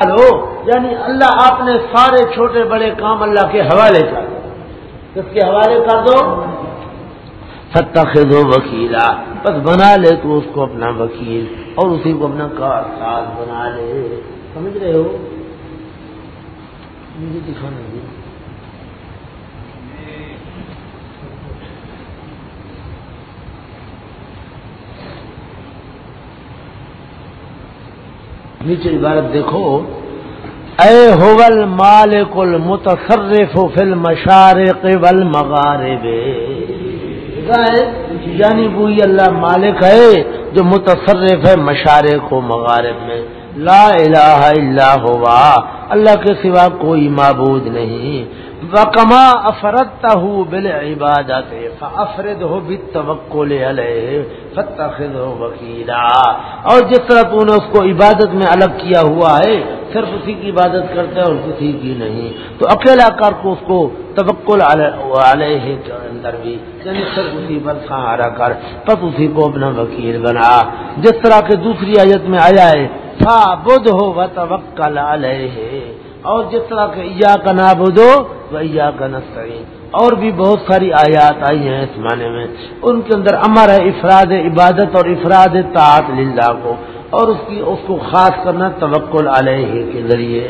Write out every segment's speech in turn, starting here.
ہو یعنی اللہ آپ نے سارے چھوٹے بڑے کام اللہ کے حوالے کر دو کس کے حوالے کر دو؟ ستخذ وکیلا بس بنا لے تو اس کو اپنا وکیل اور اسی کو اپنا کارساز بنا لے۔ سمجھ رہے ہو؟ مجھے دکھانا نیچے عبارت دیکھو۔ اے ہوول مالک المتصرف فی المشارق والمغارب۔ یعنی وہی اللہ مالک ہے جو متصرف ہے مشارق و مغارب میں۔ لا الہ الا ہوا۔ اللہ کے سوا کوئی معبود نہیں۔ وکما افرتا ہوں بل عبادت افرد ہو بھی توکل فتخذ ہو وکیلا اور جس طرح تو نے اس کو عبادت میں الگ کیا ہوا ہے، صرف اسی کی عبادت کرتا ہے اور کسی کی نہیں۔ تو اکیلا کر کو اس کو توکل علیہ کے اندر بھی یعنی صرف اسی پر سہارا کر بس اسی کو اپنا وکیل بنا۔ جس طرح کے دوسری آیت میں آیا ہے فا بدھ ہو و توکل علیہ اور جس طرح کے یا کا نابودو ویا کا نسعین اور بھی بہت ساری آیات آئی ہیں اس معنی میں۔ ان کے اندر امر ہے افراد عبادت اور افراد طاعت للہ کو۔ اور اس کی اس کو خاص کرنا توکل علیہ کے ذریعے۔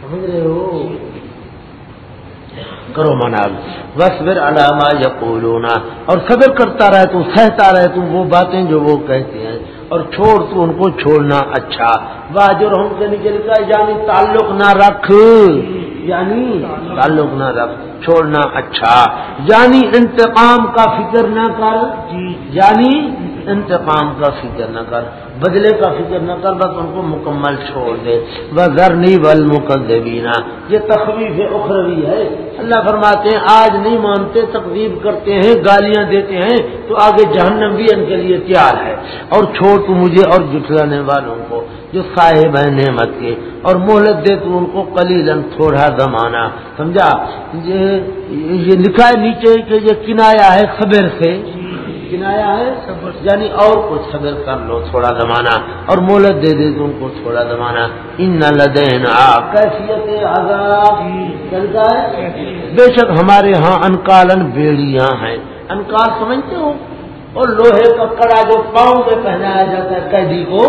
سمجھ رہے ہو؟ کرو مناب وصبر علامہ یقولون اور صبر کرتا رہے تو، سہتا رہے تو وہ باتیں جو وہ کہتے ہیں۔ اور چھوڑ تو ان کو چھوڑنا اچھا۔ واجر ہم سے نکل کا یعنی تعلق نہ رکھ۔ یعنی تعلق نہ رکھ چھوڑنا اچھا۔ یعنی انتقام کا فکر نہ کر۔ یعنی انتقام کا فکر نہ کر۔ بدلے کا فکر نہ کر بس ان کو مکمل چھوڑ دے۔ بزرنی بل مقدبینا یہ تخویف اخروی ہے۔ اللہ فرماتے ہیں آج نہیں مانتے تقریب کرتے ہیں گالیاں دیتے ہیں تو آگے جہنم بھی ان کے لیے تیار ہے۔ اور چھوڑ تو مجھے اور جٹلانے والوں کو۔ جو صاحب ہے نعمت کے، اور مہلت دے تو ان کو قلیلن تھوڑا زمانہ۔ سمجھا؟ یہ لکھا ہے نیچے کہ یہ کنایا ہے خبر سے۔ کنایا ہے یعنی اور کچھ صبر کر لو تھوڑا زمانہ، اور مولت دے دے تم کو تھوڑا زمانہ۔ ان لدین کیفیت عذاب۔ چلتا ہے؟ بے شک ہمارے ہاں انکالن بیڑیاں ہیں۔ انکال سمجھتے ہو؟ اور لوہے کا کڑا جو پاؤں میں پہنایا جاتا ہے، قیدی کو۔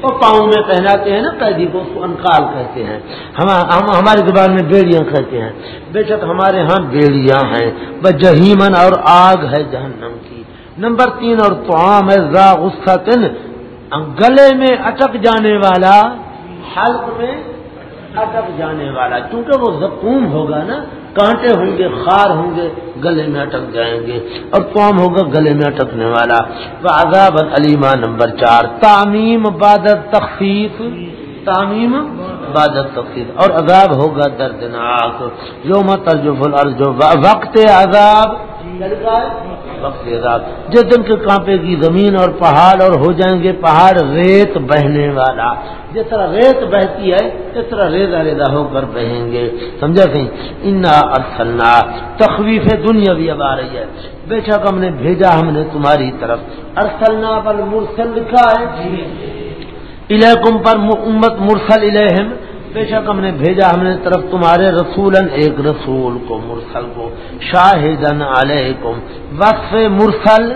اور پاؤں میں پہناتے ہیں نا قیدی کو، اس کو انکال کہتے ہیں۔ ہم ہماری زبان میں بیڑیاں کہتے ہیں۔ بے شک ہمارے ہاں بیڑیاں ہیں۔ بس جہیمن اور آگ ہے جہنم کی۔ نمبر تین، اور توام ہے زا غصہ تن۔ گلے میں اٹک جانے والا، حلق میں اٹک جانے والا کیونکہ وہ زکوم ہوگا نا، کانٹے ہوں گے، خار ہوں گے، گلے میں اٹک جائیں گے، اور توام ہوگا گلے میں اٹکنے والا۔ وہ عذاب علیمہ نمبر چار، تعمیم بادت تخفیف تعمیم بادت تخفیف اور عذاب ہوگا دردناک۔ جو مت جو وقت عذاب جس دن کے کانپے کی زمین اور پہاڑ اور ہو جائیں گے پہاڑ ریت بہنے والا۔ جس طرح ریت بہتی ہے اس طرح ریزا ریزا ہو کر بہیں گے۔ سمجھا سی انا ارسلنا تخویف دنیا بھی اب آ رہی ہے۔ بے شک ہم نے بھیجا ہم نے تمہاری طرف۔ ارسلنا پر مرسل لکھا ہے۔ الیکم پر امت مرسل الہم بے شک ہم نے بھیجا، ہم نے طرف تمہارے رسول ایک رسول کو، مرسل کو شاہدن علیکم۔ وقف مرسل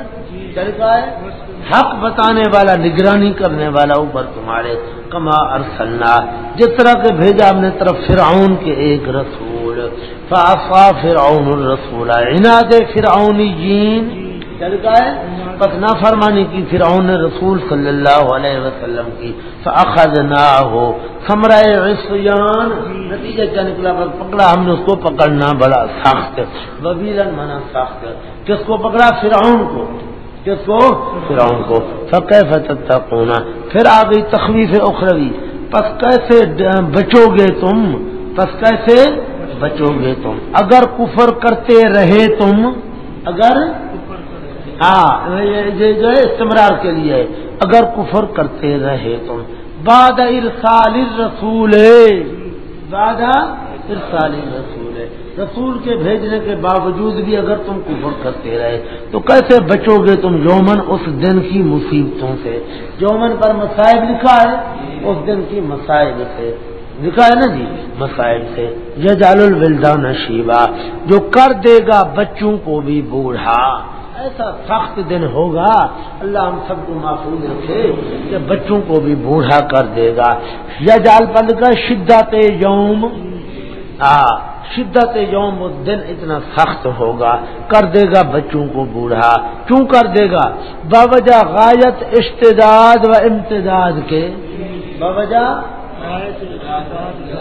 حق بتانے والا، نگرانی کرنے والا اوپر تمہارے، کما ارسلنا۔ جس طرح کے بھیجا ہم نے طرف فرعون کے ایک رسول۔ فافا فرعون الرسول، عناد فرعونی جین بس نہ فرمانی کی فرعون نے رسول صلی اللہ علیہ وسلم کی فاخذ نہ ہو عصیان۔ نتیجہ کیا نکلا؟ پکڑا ہم نے، اس کو پکڑنا بڑا سخت وبیلن منا سخت۔ کس کو پکڑا؟ فرعون کو۔ کس کو؟ فرعون کو۔ فکیف تتقونا پھر آ گئی تخویف اخروی۔ پس کیسے بچو گے تم؟ پس کیسے بچو گے تم؟ اگر کفر کرتے رہے تم، اگر ہاں یہ جو ہے استمرار کے لیے۔ اگر کفر کرتے رہے تم۔ باد ارسال رسول باد ارسال رسول رسول کے بھیجنے کے باوجود بھی اگر تم کفر کرتے رہے، تو کیسے بچو گے تم یومن اس دن کی مصیبتوں سے؟ یومن پر مسائب لکھا ہے، اس دن کی مسائب سے۔ لکھا ہے نا جی مسائل سے۔ جال الولدان شیوا جو کر دے گا بچوں کو بھی بوڑھا۔ ایسا سخت دن ہوگا، اللہ ہم سب کو محفوظ رکھے کہ بچوں کو بھی بوڑھا کر دے گا۔ یا جال پل کا شدت یوم۔ ہاں، شدت یوم دن اتنا سخت ہوگا۔ کر دے گا بچوں کو بوڑھا۔ کیوں کر دے گا؟ باوجہ غایت اشتداد و امتداد کے۔ باوجہ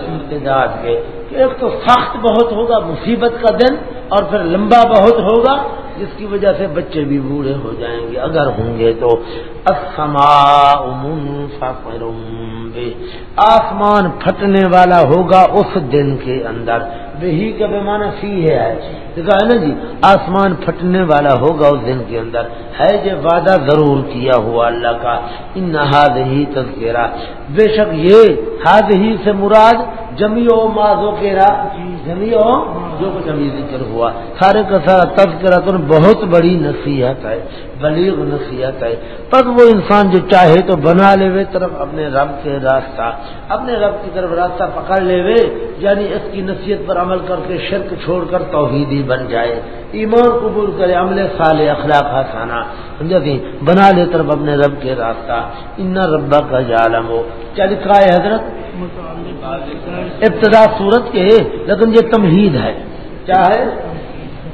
امتداد کے ایک تو سخت بہت ہوگا مصیبت کا دن اور پھر لمبا بہت ہوگا، جس کی وجہ سے بچے بھی بوڑھے ہو جائیں گے۔ اگر ہوں گے تو آسمان پھٹنے والا ہوگا اس دن کے اندر۔ بہی کا پیمانہ سی ہے دیکھا ہے نا جی آسمان پھٹنے والا ہوگا اس دن کے اندر۔ ہے جو وعدہ ضرور کیا ہوا اللہ کا۔ ان ہاد ہی تذکرہ۔ بے شک یہ ہاد ہی سے مراد جمی ماضو ماضو را جی، جمی او جو کچھ ابھی ذکر ہوا سارے کا سارا تذکرہ تو بہت بڑی نصیحت ہے، بلیغ نصیحت ہے۔ پر وہ انسان جو چاہے تو بنا لے وے طرف اپنے رب کے راستہ، اپنے رب کی طرف راستہ پکڑ لے وے یعنی اس کی نصیحت پر عمل کر کے شرک چھوڑ کر توحیدی بن جائے۔ ایمان قبول کرے، عمل سال اخلاق حسانہ سمجھا تھی بنا لے طرف اپنے رب کے راستہ، ان ربا کا جالم ہو کیا لکھا ہے حضرت؟ ابتدا صورت کے، لیکن یہ تمہید ہے۔ کیا ہے؟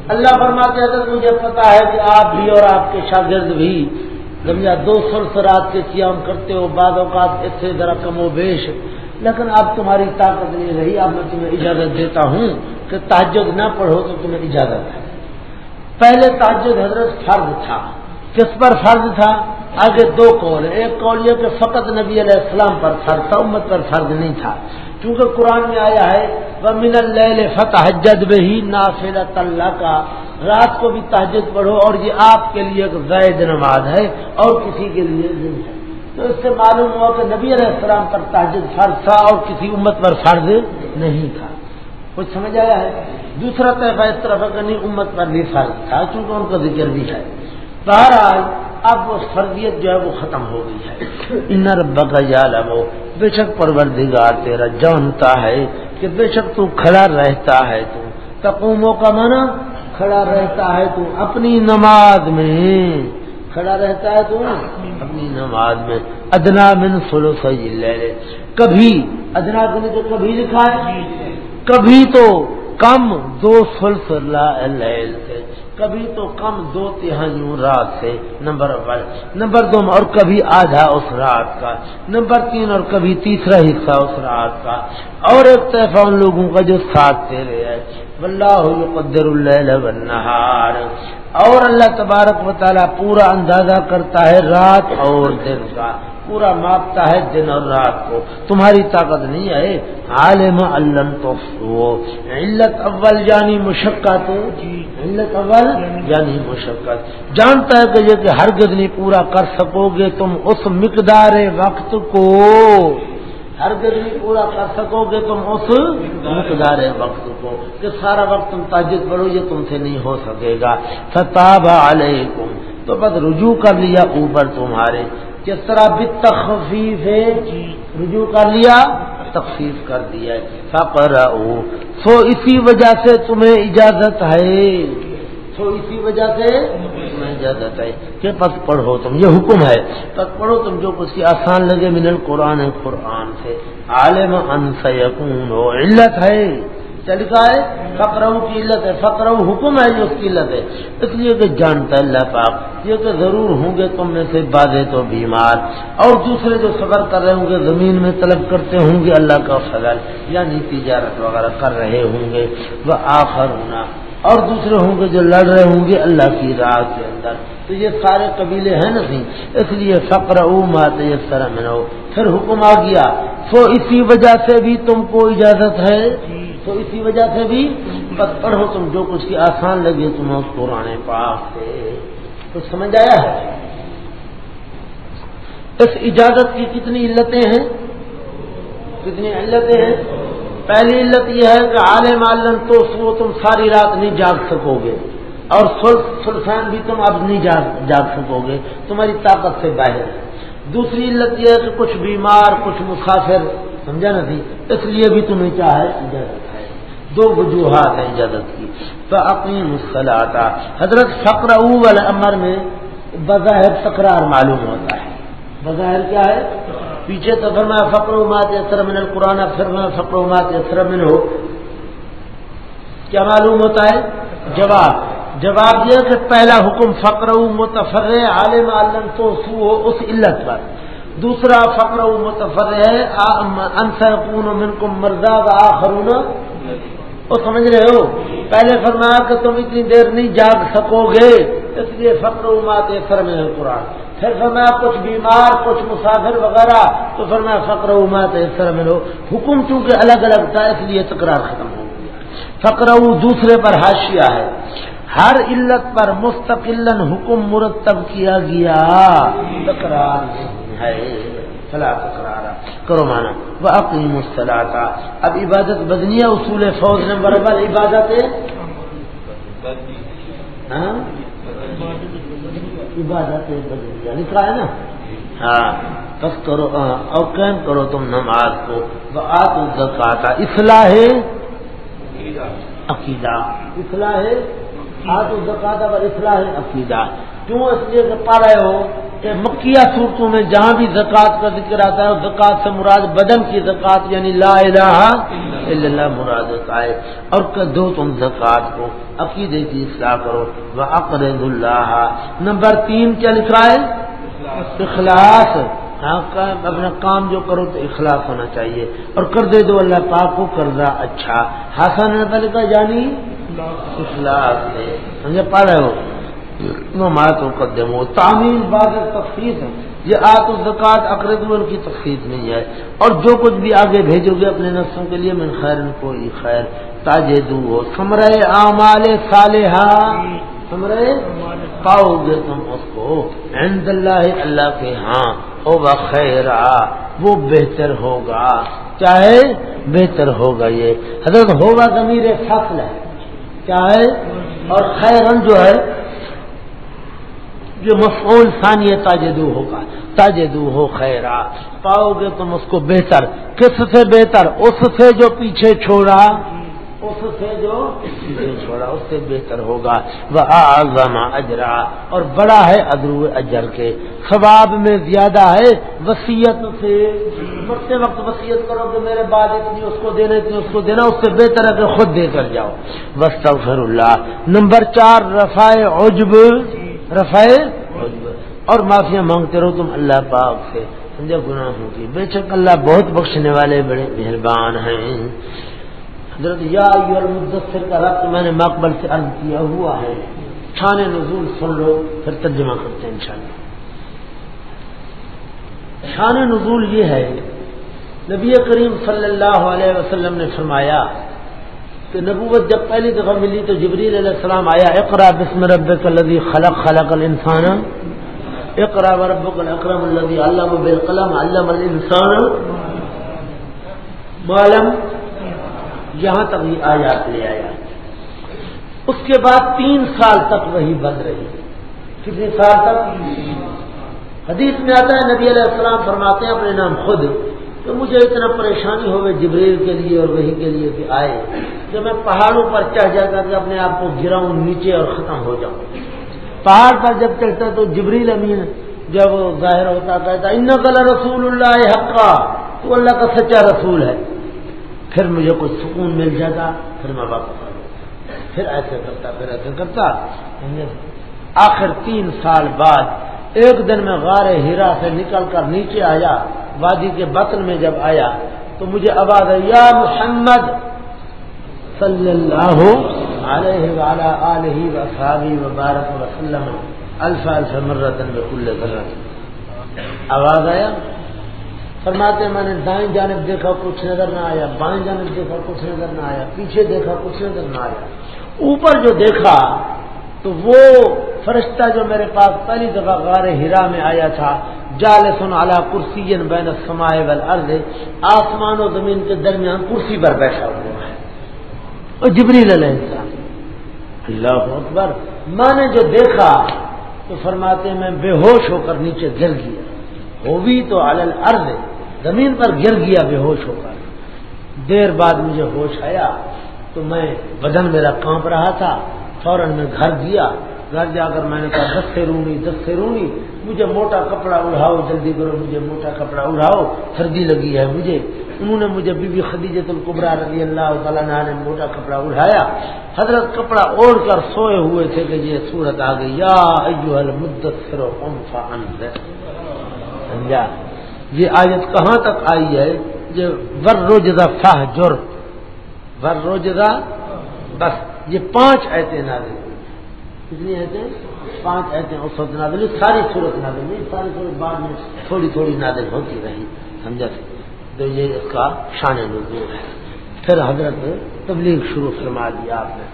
اللہ فرماتے حضرت، مجھے پتا ہے کہ آپ بھی اور آپ کے شاگرد بھی سمجھا دو سو رات کے قیام کرتے ہو بعد اوقات اس سے ذرا کم و بیش۔ لیکن اب تمہاری طاقت نہیں رہی، اب میں تمہیں اجازت دیتا ہوں کہ تاجد نہ پڑھو تو تمہیں اجازت ہے۔ پہلے تاجد حضرت فرض تھا۔ کس پر فرض تھا؟ آگے دو قول۔ ایک قول یہ کہ فقط نبی علیہ السلام پر فرض تھا، امت پر فرض نہیں تھا۔ کیونکہ قرآن میں آیا ہے وہ من فتح جد بہی نافل اللہ کا رات کو بھی تحجد پڑھو اور یہ آپ کے لیے ایک زید نماز ہے اور کسی کے لیے نہیں ہے۔ تو اس سے معلوم ہوا کہ نبی علیہ السلام پر تاجد فرض تھا اور کسی امت پر فرض نہیں تھا۔ کچھ سمجھ آیا ہے؟ دوسرا طرف اس طرف کا نہیں امت پر فرض تھا کیونکہ ان کا ذکر بھی ہے۔ بہرحال اب وہ فرضیت جو ہے وہ ختم ہو گئی ہے۔ ان رب کا یالم ہو بے شک پروردگار تیرا جانتا ہے کہ بے شک تو کھڑا رہتا ہے تو۔ تقوموں کا مانا کھڑا رہتا ہے تو اپنی نماز میں۔ کھڑا رہتا ہے تو اپنی نماز میں۔ ادنا من سلو لے کبھی ادنا کبھی لکھا ہے؟ کبھی تو کم دو سلس سے، کبھی تو کم دو تہائیوں رات سے، نمبر ون. نمبر دو، اور کبھی آدھا اس رات کا. نمبر تین، اور کبھی تیسرا حصہ اس رات کا. اور ایک طرف ان لوگوں کا جو ساتھ تیرے ہے واللہ یقدر اللیل والنہار. اور اللہ تبارک و تعالیٰ پورا اندازہ کرتا ہے رات اور دن کا. پورا ماپتا ہے دن اور رات کو۔ تمہاری طاقت نہیں ہے عالم علم تو علت اول یعنی مشقت۔ جی، علت اول یعنی مشقت۔ جانتا ہے کہ یہ کہ ہر نہیں پورا کر سکو گے تم اس مقدار وقت کو۔ ہر نہیں پورا کر سکو گے تم اس مقدار وقت کو۔ کہ سارا وقت تم تاجد پڑھو یہ تم سے نہیں ہو سکے گا۔ فتاب علیکم تو بس رجوع کر لیا اوپر تمہارے۔ کس طرح بھی تخفیف ہے جی، رجوع کر لیا، تخفیف کر دیا فقر سو اسی وجہ سے تمہیں اجازت ہے۔ سو اسی وجہ سے تمہیں اجازت ہے کہ پس پڑھو تم، یہ حکم ہے۔ پس پڑھو تم جو کچھ آسان لگے، من القرآن، قرآن سے۔ عالم ان سیکون علت ہے۔ لکھا ہے فکرو کی علت ہے فکرو حکم ہے جو اس کی علت ہے۔ اس لیے کہ جانتا ہے اللہ پاک، یہ کہ ضرور ہوں گے تم میں سے بادے تو بیمار۔ اور دوسرے جو سفر کر رہے ہوں گے، زمین میں طلب کرتے ہوں گے اللہ کا فضل یعنی تجارت وغیرہ کر رہے ہوں گے۔ وہ آخر ہونا اور دوسرے ہوں گے جو لڑ رہے ہوں گے اللہ کی راہ کے اندر۔ تو یہ سارے قبیلے ہیں نہیں؟ اس لیے فقر او مات یہ طرح میں پھر حکم آ گیا، تو اسی وجہ سے بھی تم کو اجازت ہے۔ جی۔ تو اسی وجہ سے بھی بس پڑھو تم جو کچھ کی آسان لگے تم اس پرانے پاک سے۔ تو سمجھ آیا ہے؟ اس اجازت کی کتنی علتیں ہیں؟ کتنی علتیں ہیں؟ پہلی علت یہ ہے کہ عالم عالم تو سو تم ساری رات نہیں جاگ سکو گے، اور سلفان بھی تم اب نہیں جاگ سکو گے، تمہاری طاقت سے باہر۔ دوسری علت یہ ہے کہ کچھ بیمار، کچھ مسافر، سمجھا نا تھی اس لیے بھی تمہیں کیا ہے؟ اجازت۔ دو وجوہات ہیں اجازت کی۔ تو اپنی مسلاتا حضرت فقر اول امر میں بظاہر تکرار معلوم ہوتا ہے۔ بظاہر کیا ہے؟ پیچھے تو فرمایا، فقر مات اثر من القرآن، پھر میں فقر مات اثر من ہو کیا معلوم ہوتا ہے؟ جواب۔ جواب یہ کہ پہلا حکم فقر متفر عالم عالم تو سو ہو، اس علت پر۔ دوسرا، فقر و متفر ہے انسر من کو مرزا و آخرون۔ وہ سمجھ رہے ہو؟ پہلے فرمایا کہ تم اتنی دیر نہیں جاگ سکو گے، اس لیے فقر مات اثر میں ہے قرآن۔ پھر فرمایا کچھ بیمار، کچھ مسافر وغیرہ، تو فرمایا فقر مات اثر میں لو حکم چونکہ الگ الگ تھا، اس لیے تکرار ختم ہو گیا۔ فقر دوسرے پر حاشیہ ہے۔ ہر علت پر مستقل حکم مرتب کیا گیا۔ تکرار ہے۔ فلا تکرار کرو مانا وہ اپنی مستلاط اب عبادت بدنیا اصول فوج نے برابر عبادت ہاں؟ عبادت بدنیا لکھا ہے نا؟ ہاں. بس کرو اور قائم کرو تم نماز کو. آت زکاتا اصلاح عقیدہ. اصلاح آج زکات اور اصلاح عقیدہ. کیوں اس لیے کہ پا رہے ہو کہ مکیہ صورتوں میں جہاں بھی زکوٰۃ کا ذکر آتا ہے، زکوٰۃ سے مراد بدن کی زکوٰۃ یعنی لا الہ الا اللہ مراد ہوتا ہے اور دو تم زکوٰۃ کو، عقیدے کی اصلاح کرو۔ وہ اقرض اللہ نمبر تین کیا لکھ رہا ہے؟ اخلاص۔ ہاں، اپنا کام جو کرو تو اخلاص ہونا چاہیے۔ اور کر دے دو اللہ پاک کو قرضہ اچھا۔ حسن کا جانی یعنی اخلاص سے سمجھے پا رہے ہو نمات قدم ہو۔ تعمیر بعد تفصیل ہے۔ یہ آت الزکات اقرد ان کی تفصیل نہیں ہے۔ اور جو کچھ بھی آگے بھیجو گے اپنے نفسوں کے لیے، من خیر، ان کو خیر۔ تاج دو ہو۔ سمرے اعمال صالحہ۔ سمرے پاؤ گے تم اس کو۔ عند اللہ اللہ کے ہاں۔ او بخیر وہ بہتر ہوگا۔ چاہے بہتر ہوگا یہ۔ حضرت ہوگا ضمیر فصل ہے۔ کیا ہے اور خیرن جو ہے جو مفعول ثانی تاجدو ہوگا تاجدو ہو خیرا۔ پاؤ گے تم اس کو بہتر۔ کس سے بہتر؟ اس سے جو پیچھے چھوڑا۔ اس سے جو پیچھے چھوڑا۔ اس سے بہتر ہوگا۔ وہ آزما اجرا۔ اور بڑا ہے ادرو اجر کے۔ ثواب میں زیادہ ہے وسیعت سے۔ مرتے وقت وسیعت کرو کہ میرے بعد اتنی اس کو دینا، اتنی اس کو دینا، اس سے بہتر ہے کہ خود دے کر جاؤ۔ بس اللہ نمبر چار رفاء عجب۔ رفاء عجب اور معافیا مانگتے رہو تم اللہ پاک سے۔ سمجھا گناہوں کی۔ بے شک اللہ بہت بخشنے والے بڑے مہربان ہیں۔ حضرت، یا مدثر کا رقط میں نے مقبل سے عرض کیا ہوا ہے۔ شان نزول سن لو، پھر ترجمہ کرتے ہیں انشاءاللہ۔ شان نزول یہ ہے، نبی کریم صلی اللہ علیہ وسلم نے فرمایا کہ نبوت جب پہلی دفعہ ملی تو جبریل علیہ السلام آیا اقرا بسم رب الذي خلق خلق الانسان. اقرا ربک الاکرم الذي علم بالقلم، علم الانسان. معلم، یہاں تک یہ آیات لے آیا۔ اس کے بعد تین سال تک وہی بند رہی۔ کتنے سال تک؟ حدیث میں آتا ہے، نبی علیہ السلام فرماتے ہیں، اپنے نام خود تو مجھے اتنا پریشانی ہوئے جبریل کے لیے اور وہی کے لیے کہ آئے۔ کہ میں پہاڑوں پر چڑھ جا کر کے اپنے آپ کو گراؤں نیچے اور ختم ہو جاؤں۔ پہاڑ پر جب چڑھتا تو جبریل امین جب ظاہر ہوتا، کہتا ان کل رسول اللہ حقا، تو اللہ کا سچا رسول ہے۔ پھر مجھے کچھ سکون مل جاتا، پھر میں واپس آ پھر ایسے کرتا، پھر ایسے کرتا۔ یعنی آخر تین سال بعد ایک دن میں غار ہیرا سے نکل کر نیچے آیا۔ وادی کے بطن میں جب آیا تو مجھے آواز یا محمد صلی اللہ علیہ وعلا آلہ و وبارک وسلم الف الف مرتن بکل ذرت۔ آواز آیا؟ فرماتے میں نے دائیں جانب دیکھا کچھ نظر نہ آیا، بائیں جانب دیکھا کچھ نظر نہ آیا، پیچھے دیکھا کچھ نظر نہ آیا۔ اوپر جو دیکھا تو وہ فرشتہ جو میرے پاس پہلی دفعہ غار ہرا میں آیا تھا جال سن اعلیٰ کرسی بین سمائے بل ارد آسمان و زمین کے درمیان کرسی پر بیٹھا ہوا ہے۔ اور جبریل علیہ السلام۔ اللہ اکبر۔ میں نے جو دیکھا، تو فرماتے میں بے ہوش ہو کر نیچے گر گیا۔ وہ بھی تو الل ارد زمین پر گر گیا بے ہوش ہو کر۔ دیر بعد مجھے ہوش آیا، تو میں بدن میرا کانپ رہا تھا، فوراً میں گھر گیا۔ گھر جا کر میں نے کہا دس سے رونی دس سے رونی مجھے موٹا کپڑا اڑاؤ جلدی کرو، مجھے موٹا کپڑا اڑاؤ سردی لگی ہے مجھے۔ انہوں نے مجھے بی بی خدیجت القبرا رضی اللہ تعالیٰ نے موٹا کپڑا اڑایا حضرت کپڑا اوڑھ کر سوئے ہوئے تھے کہ یہ صورت آ گئی۔ یا المدثر سمجھا؟ یہ آیت کہاں تک آئی ہے؟ یہ ور روجدہ فاہ جر ور روجدہ؟ بس، یہ پانچ ایتے نازل۔ کتنی ایتے پانچ ایتے اس وقت نازل ساری صورت نازل نہیں ساری صورت بعد میں تھوڑی تھوڑی نازل ہوتی رہی، سمجھا؟ تو یہ اس کا شان نزول ہے۔ پھر حضرت تبلیغ شروع فرما دیا آپ نے۔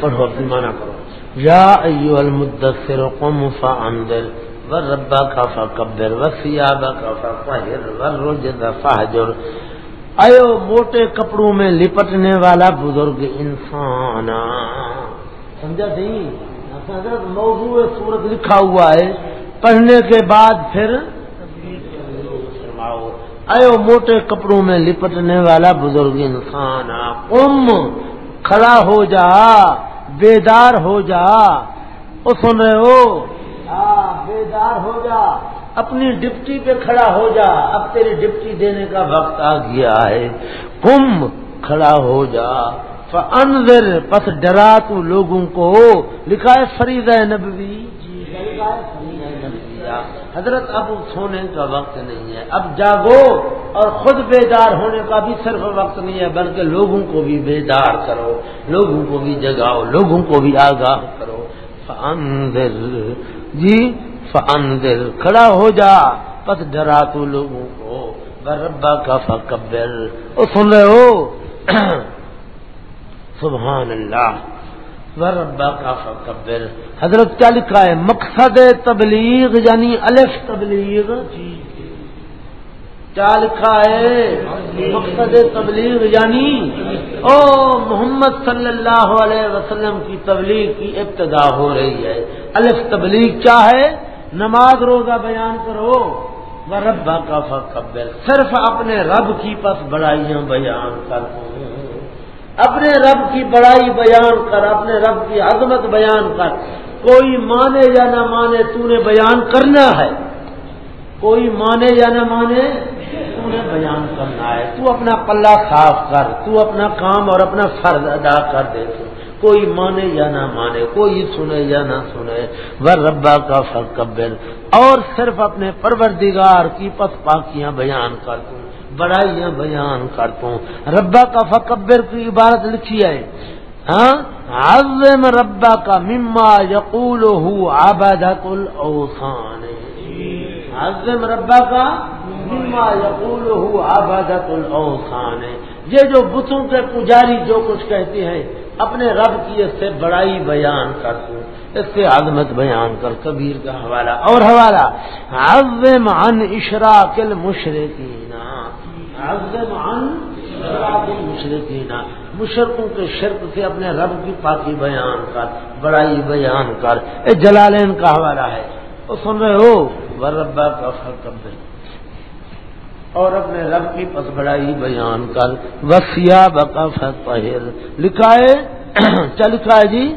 پڑھو، اپنی مانا کرو یا ایو المدثر قم فانذر وربا کا فکبر وسیابا کا فطہر والرجز فہجر ایو موٹے کپڑوں میں لپٹنے والا بزرگ انسان سمجھا نہیں؟ حضرت موضوع صورت لکھا ہوا ہے، پڑھنے کے بعد پھر ایو موٹے کپڑوں میں لپٹنے والا بزرگ انسان، ام کھڑا ہو جا، بیدار ہو جا وہ سن رہے ہو؟ بیدار ہو جا، اپنی ڈپٹی پہ کھڑا ہو جا، اب تیری ڈپٹی دینے کا وقت آ گیا ہے کم کھڑا ہو جا۔ انضر پس ڈرا تو لوگوں کو۔ لکھا ہے فرید نبوی۔ جی حضرت اب سونے کا وقت نہیں ہے۔ اب جاگو اور خود بیدار ہونے کا بھی صرف وقت نہیں ہے، بلکہ لوگوں کو بھی بیدار کرو۔ لوگوں کو بھی جگاؤ، لوگوں کو بھی آگاہ کرو۔ فاندر جی فاندر کھڑا ہو جا، پس ڈرا تو لوگوں کو۔ بربا کا فکبر وہ سن رہے ہو؟ سبحان اللہ۔ ربا کا فکبر۔ حضرت کیا لکھا ہے؟ مقصد تبلیغ یعنی الف تبلیغ۔ کیا لکھا ہے؟ مقصد تبلیغ یعنی او محمد صلی اللہ علیہ وسلم کی تبلیغ کی ابتدا ہو رہی ہے۔ الف تبلیغ کیا ہے؟ نماز روزہ بیان کرو۔ وہ ربا کا فکبر۔ صرف اپنے رب کی پس بڑائیاں بیان کرو۔ اپنے رب کی بڑائی بیان کر، اپنے رب کی عظمت بیان کر۔ کوئی مانے یا نہ مانے تو نے بیان کرنا ہے۔ کوئی مانے یا نہ مانے تو نے بیان کرنا ہے۔ تو اپنا پلہ صاف کر، تو اپنا کام اور اپنا فرض ادا کر دے۔ کوئی مانے یا نہ مانے، کوئی سنے یا نہ سنے۔ وہ ربا کا فرق اور صرف اپنے پروردگار کی پس پاکیاں بیان کر۔ دوں بڑائیاں بیان کرتا ہوں ربا کا فکبر کی عبارت لکھی ہے۔ ہاں؟ عظم ربا کا مما یقول آبادت الاوسان عظم ربا کا مما یقول آبادت الاوسان یہ جو بتوں کے پجاری جو کچھ کہتے ہیں، اپنے رب کی اس سے بڑائی بیان کرتے ہیں اس سے عظمت بیان کر، کبیر کا حوالہ۔ اور حوالہ، عظم عن اشراق المشرقین۔ مشرقینا مشرقوں کے شرک سے اپنے رب کی پاکی بیان کر، بڑائی بیان کر۔ اے جلالین کا حوالہ ہے۔ وہ سن رہے ہو؟ وہ ربا کا فرق اور اپنے رب کی پس بڑائی بیان کر۔ وسیا بکا فہر لکھا ہے؟ کیا لکھا ہے جی؟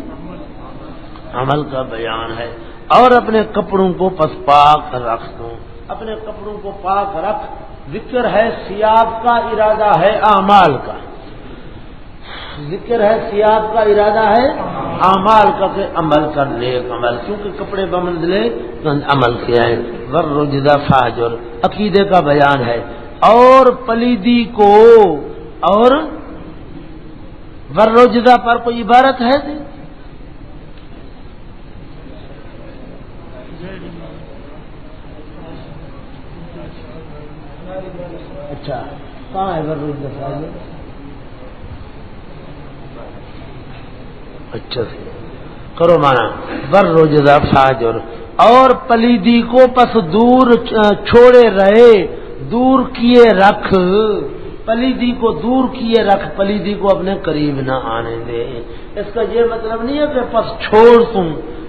عمل کا بیان ہے۔ اور اپنے کپڑوں کو پس پاک رکھ دو اپنے کپڑوں کو پاک رکھ۔ ذکر ہے سیاب کا ارادہ ہے، اعمال کا۔ ذکر ہے سیاب کا ارادہ ہے، اعمال کا کہ عمل کر لے، عمل۔ کیونکہ کپڑے بمند لے عمل کیا ہے۔ ور روجدہ فاجر، عقیدے کا بیان ہے۔ اور پلیدی کو، اور ور روجدہ پر کوئی عبارت ہے؟ اچھا کہاں ہے اچھا کرو مانا بر روزہ فاجر اور پلیدی کو پس دور چھوڑے رہے، دور کیے رکھ۔ پلیدی کو دور کیے رکھ، پلیدی کو اپنے قریب نہ آنے دے۔ اس کا یہ مطلب نہیں ہے کہ پس چھوڑ تم۔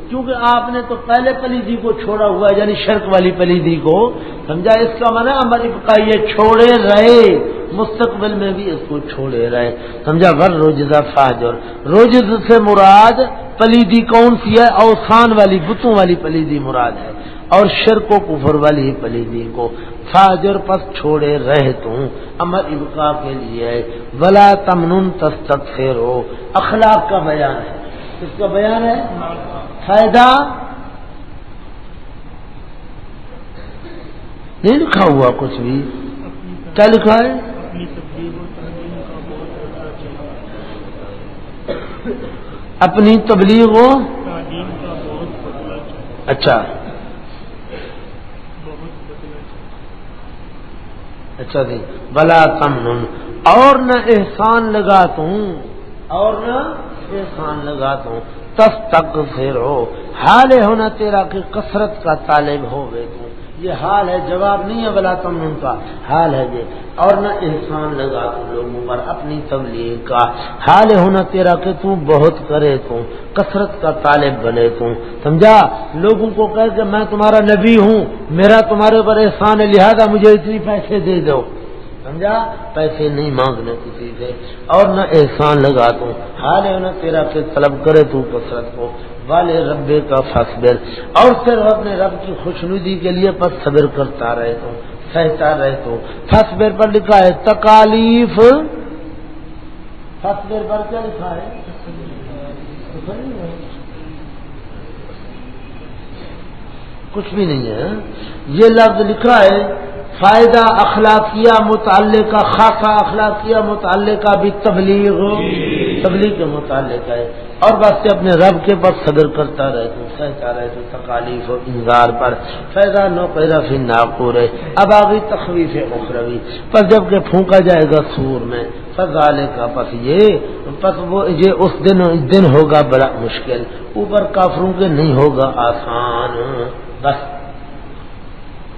کیونکہ آپ نے تو پہلے پلیدی کو چھوڑا ہوا ہے یعنی شرک والی پلیدی کو۔ سمجھا؟ اس کا من امر کا یہ چھوڑے رہے۔ مستقبل میں بھی اس کو چھوڑے رہے۔ سمجھا؟ ور روجزہ فاجر۔ روجز سے مراد پلیدی کون سی ہے؟ اوسان والی، بتوں والی پلیدی مراد ہے۔ اور شرک و کفر والی پلیدی کو۔ فاجر پس چھوڑے رہے تو امر ابقا کے لیے بلا تمن تست ہو اخلاق کا بیان ہے۔ اس کا بیان ہے فائدہ نہیں لکھا ہوا کچھ بھی۔ کیا لکھا ہے؟ اپنی تبلیغ ہو اچھا۔ اچھا جی۔ بلا تم اور نہ احسان لگاتا ہوں اور نہ احسان لگاتا ہوں۔ تس تک پھر ہو حال ہونا تیرا کہ کثرت کا طالب ہو گئے تو۔ یہ حال ہے، جواب نہیں ہے بلا تم ان کا۔ حال ہے یہ۔ اور نہ احسان لگا لوگوں پر اپنی تبلیغ کا۔ حال ہونا تیرا کہ تو بہت کرے تو۔ کثرت کا طالب بنے تو۔ سمجھا؟ لوگوں کو کہ میں تمہارا نبی ہوں، میرا تمہارے پر احسان ہے، لہذا مجھے اتنی پیسے دے دو۔ سمجھا؟ پیسے نہیں مانگنے کسی سے اور نہ احسان لگا تو۔ حال ہے نہ تیرا کہ طلب کرے تو کثرت کو۔ والے ربے کا فصبر اور پھر اپنے رب کی خوشنودی کے لیے پس صبر کرتا رہے تو، سہتا رہے تو۔ فصبر پر لکھا ہے، تکالیف۔ فصبر پر کیا لکھا ہے؟ کچھ بھی نہیں ہے۔ یہ لفظ لکھا ہے فائدہ اخلاقیہ متعلقہ خاصا اخلاقیہ متعلقہ بھی تبلیغ تبلیغ کے متعلق ہے۔ اور بس اپنے رب کے پاس صدر کرتا رہے تو سہتا رہے تو تکالیف و انگار پر۔ فیضا نو پیدا پھر ناپور ہے۔ اب آگئی تخویف اخروی۔ پر جبکہ پھونکا جائے گا سور میں فضالے کا پس یہ پس وہ یہ اس دن دن ہوگا بڑا مشکل۔ اوپر کافروں کے نہیں ہوگا آسان۔ بس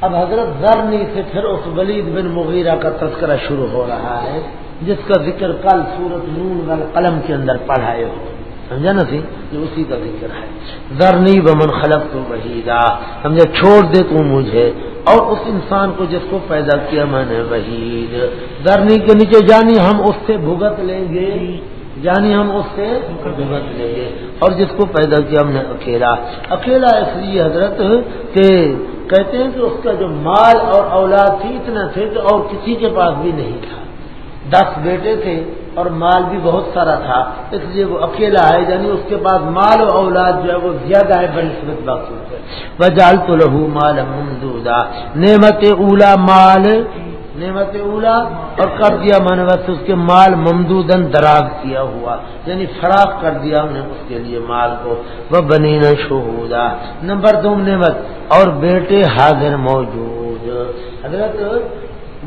اب حضرت زرنی سے پھر اس ولید بن مغیرہ کا تذکرہ شروع ہو رہا ہے، جس کا ذکر کل سورت نون وال قلم کے اندر پڑھائے ہو۔ سمجھا نا سی؟ یہ اسی کا ذکر ہے۔ زرنی بمن خلق تو وحیدہ سمجھا؟ چھوڑ دے تو مجھے۔ اور اس انسان کو جس کو پیدا کیا میں نے، وحید۔ زرنی کے نیچے جانی ہم اس سے بھگت لیں گے۔ جانی ہم اس سے بھگت لیں گے۔ اور جس کو پیدا کیا ہم نے، اکیلا۔ اکیلا اس لیے حضرت کہ کہتے ہیں کہ اس کا جو مال اور اولاد تھی، اتنا تھے کہ اور کسی کے پاس بھی نہیں تھا۔ دس بیٹے تھے اور مال بھی بہت سارا تھا، اس لیے وہ اکیلا ہے یعنی اس کے پاس مال و اولاد جو ہے وہ زیادہ ہے، بڑی صورت باقی وجال بجال تو لہو مال ممدودا۔ نعمت اولا مال نعمت اولا اور کر دیا میں نے، بس اس کے مال ممدودن دراز کیا ہوا۔ یعنی فراخ کر دیا ہم نے اس کے لیے مال کو۔ وہ بنی نہ شہودا نمبر دو نعمت، اور بیٹے حاضر موجود۔ حضرت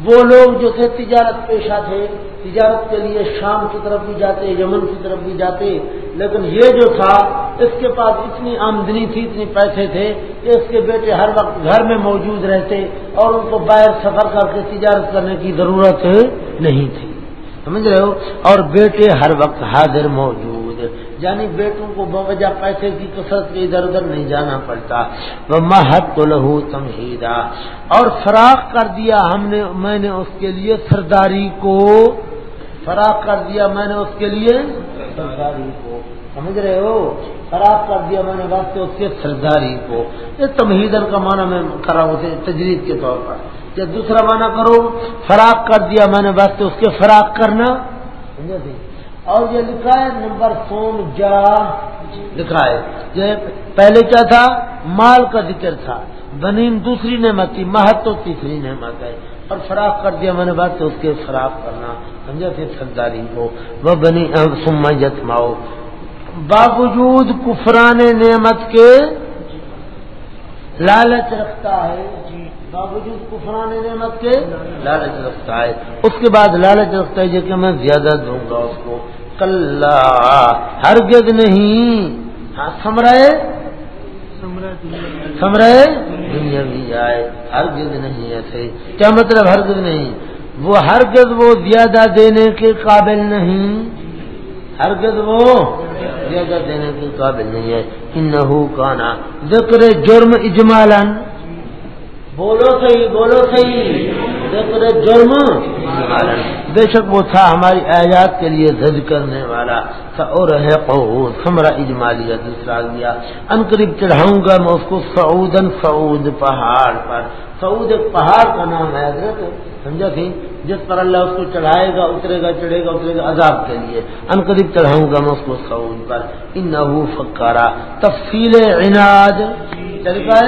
وہ لوگ جو تھے تجارت پیشہ تھے، تجارت کے لیے شام کی طرف بھی جاتے، یمن کی طرف بھی جاتے، لیکن یہ جو تھا، اس کے پاس اتنی آمدنی تھی اتنی پیسے تھے کہ اس کے بیٹے ہر وقت گھر میں موجود رہتے اور ان کو باہر سفر کر کے تجارت کرنے کی ضرورت نہیں تھی۔ سمجھ رہے ہو؟ اور بیٹے ہر وقت حاضر موجود۔ یعنی بیٹوں کو بوجہ پیسے کی کثرت کے ادھر ادھر نہیں جانا پڑتا۔ وہ محت تو لہو تمہیدا اور فراق کر دیا ہم نے، میں نے اس کے لیے سرداری کو۔ فراق کر دیا میں نے اس کے لیے سرداری کو۔ سمجھ رہے ہو؟ فراق کر دیا میں نے واسطے اس کے سرداری کو۔ یہ تمہیدن کا معنی میں کرا اسے تجریز کے طور پر۔ یا دوسرا معنی کرو فراق کر دیا میں نے واسطے اس کے فراق کرنا۔ سمجھے؟ اور یہ لکھا ہے نمبر سوم جا، لکھا ہے یہ پہلے کیا تھا؟ مال کا ذکر تھا۔ بنین دوسری نعمت تھی، مہت تو تیسری نعمت ہے۔ اور فراق کر دیا میں نے بات اس کے فراق کرنا۔ سمجھا؟ تھے سرداری کو وہ بنی سما جتماؤ باوجود کفران نعمت کے لالچ رکھتا ہے۔ جی باوجود کفران نعمت کے لالچ رکھتا ہے۔ اس کے بعد لالچ رکھتا ہے کہ میں زیادہ دوں گا اس کو۔ کل ہرگز نہیں۔ ہاں سمرائے؟ سمرائے؟ دنیا بھی آئے، ہرگز نہیں ایسے۔ کیا مطلب ہرگز نہیں؟ وہ ہرگز وہ زیادہ دینے کے قابل نہیں۔ ہرگز وہ زیادہ دینے کے قابل نہیں ہے۔ انہو کانا ذکر جرم اجمالن بولو صحیح بولو صحیح۔ جرم. بے شک وہ تھا ہماری آیات کے لیے زد کرنے والا. اور ہے سمرا اجمالیہ دوسرا گیا ان قریب چڑھاؤں گا میں اس کو سعودن سعود پہاڑ پر. سعود ایک پہاڑ کا نام ہے حضرت سمجھا تھی؟ جس پر اللہ اس کو چڑھائے گا اترے گا چڑھے گا اترے گا عذاب کے لیے. ان قریب چڑھاؤں گا میں اس کو سعود پر. ان فکارا تفصیل عناد. چل ہے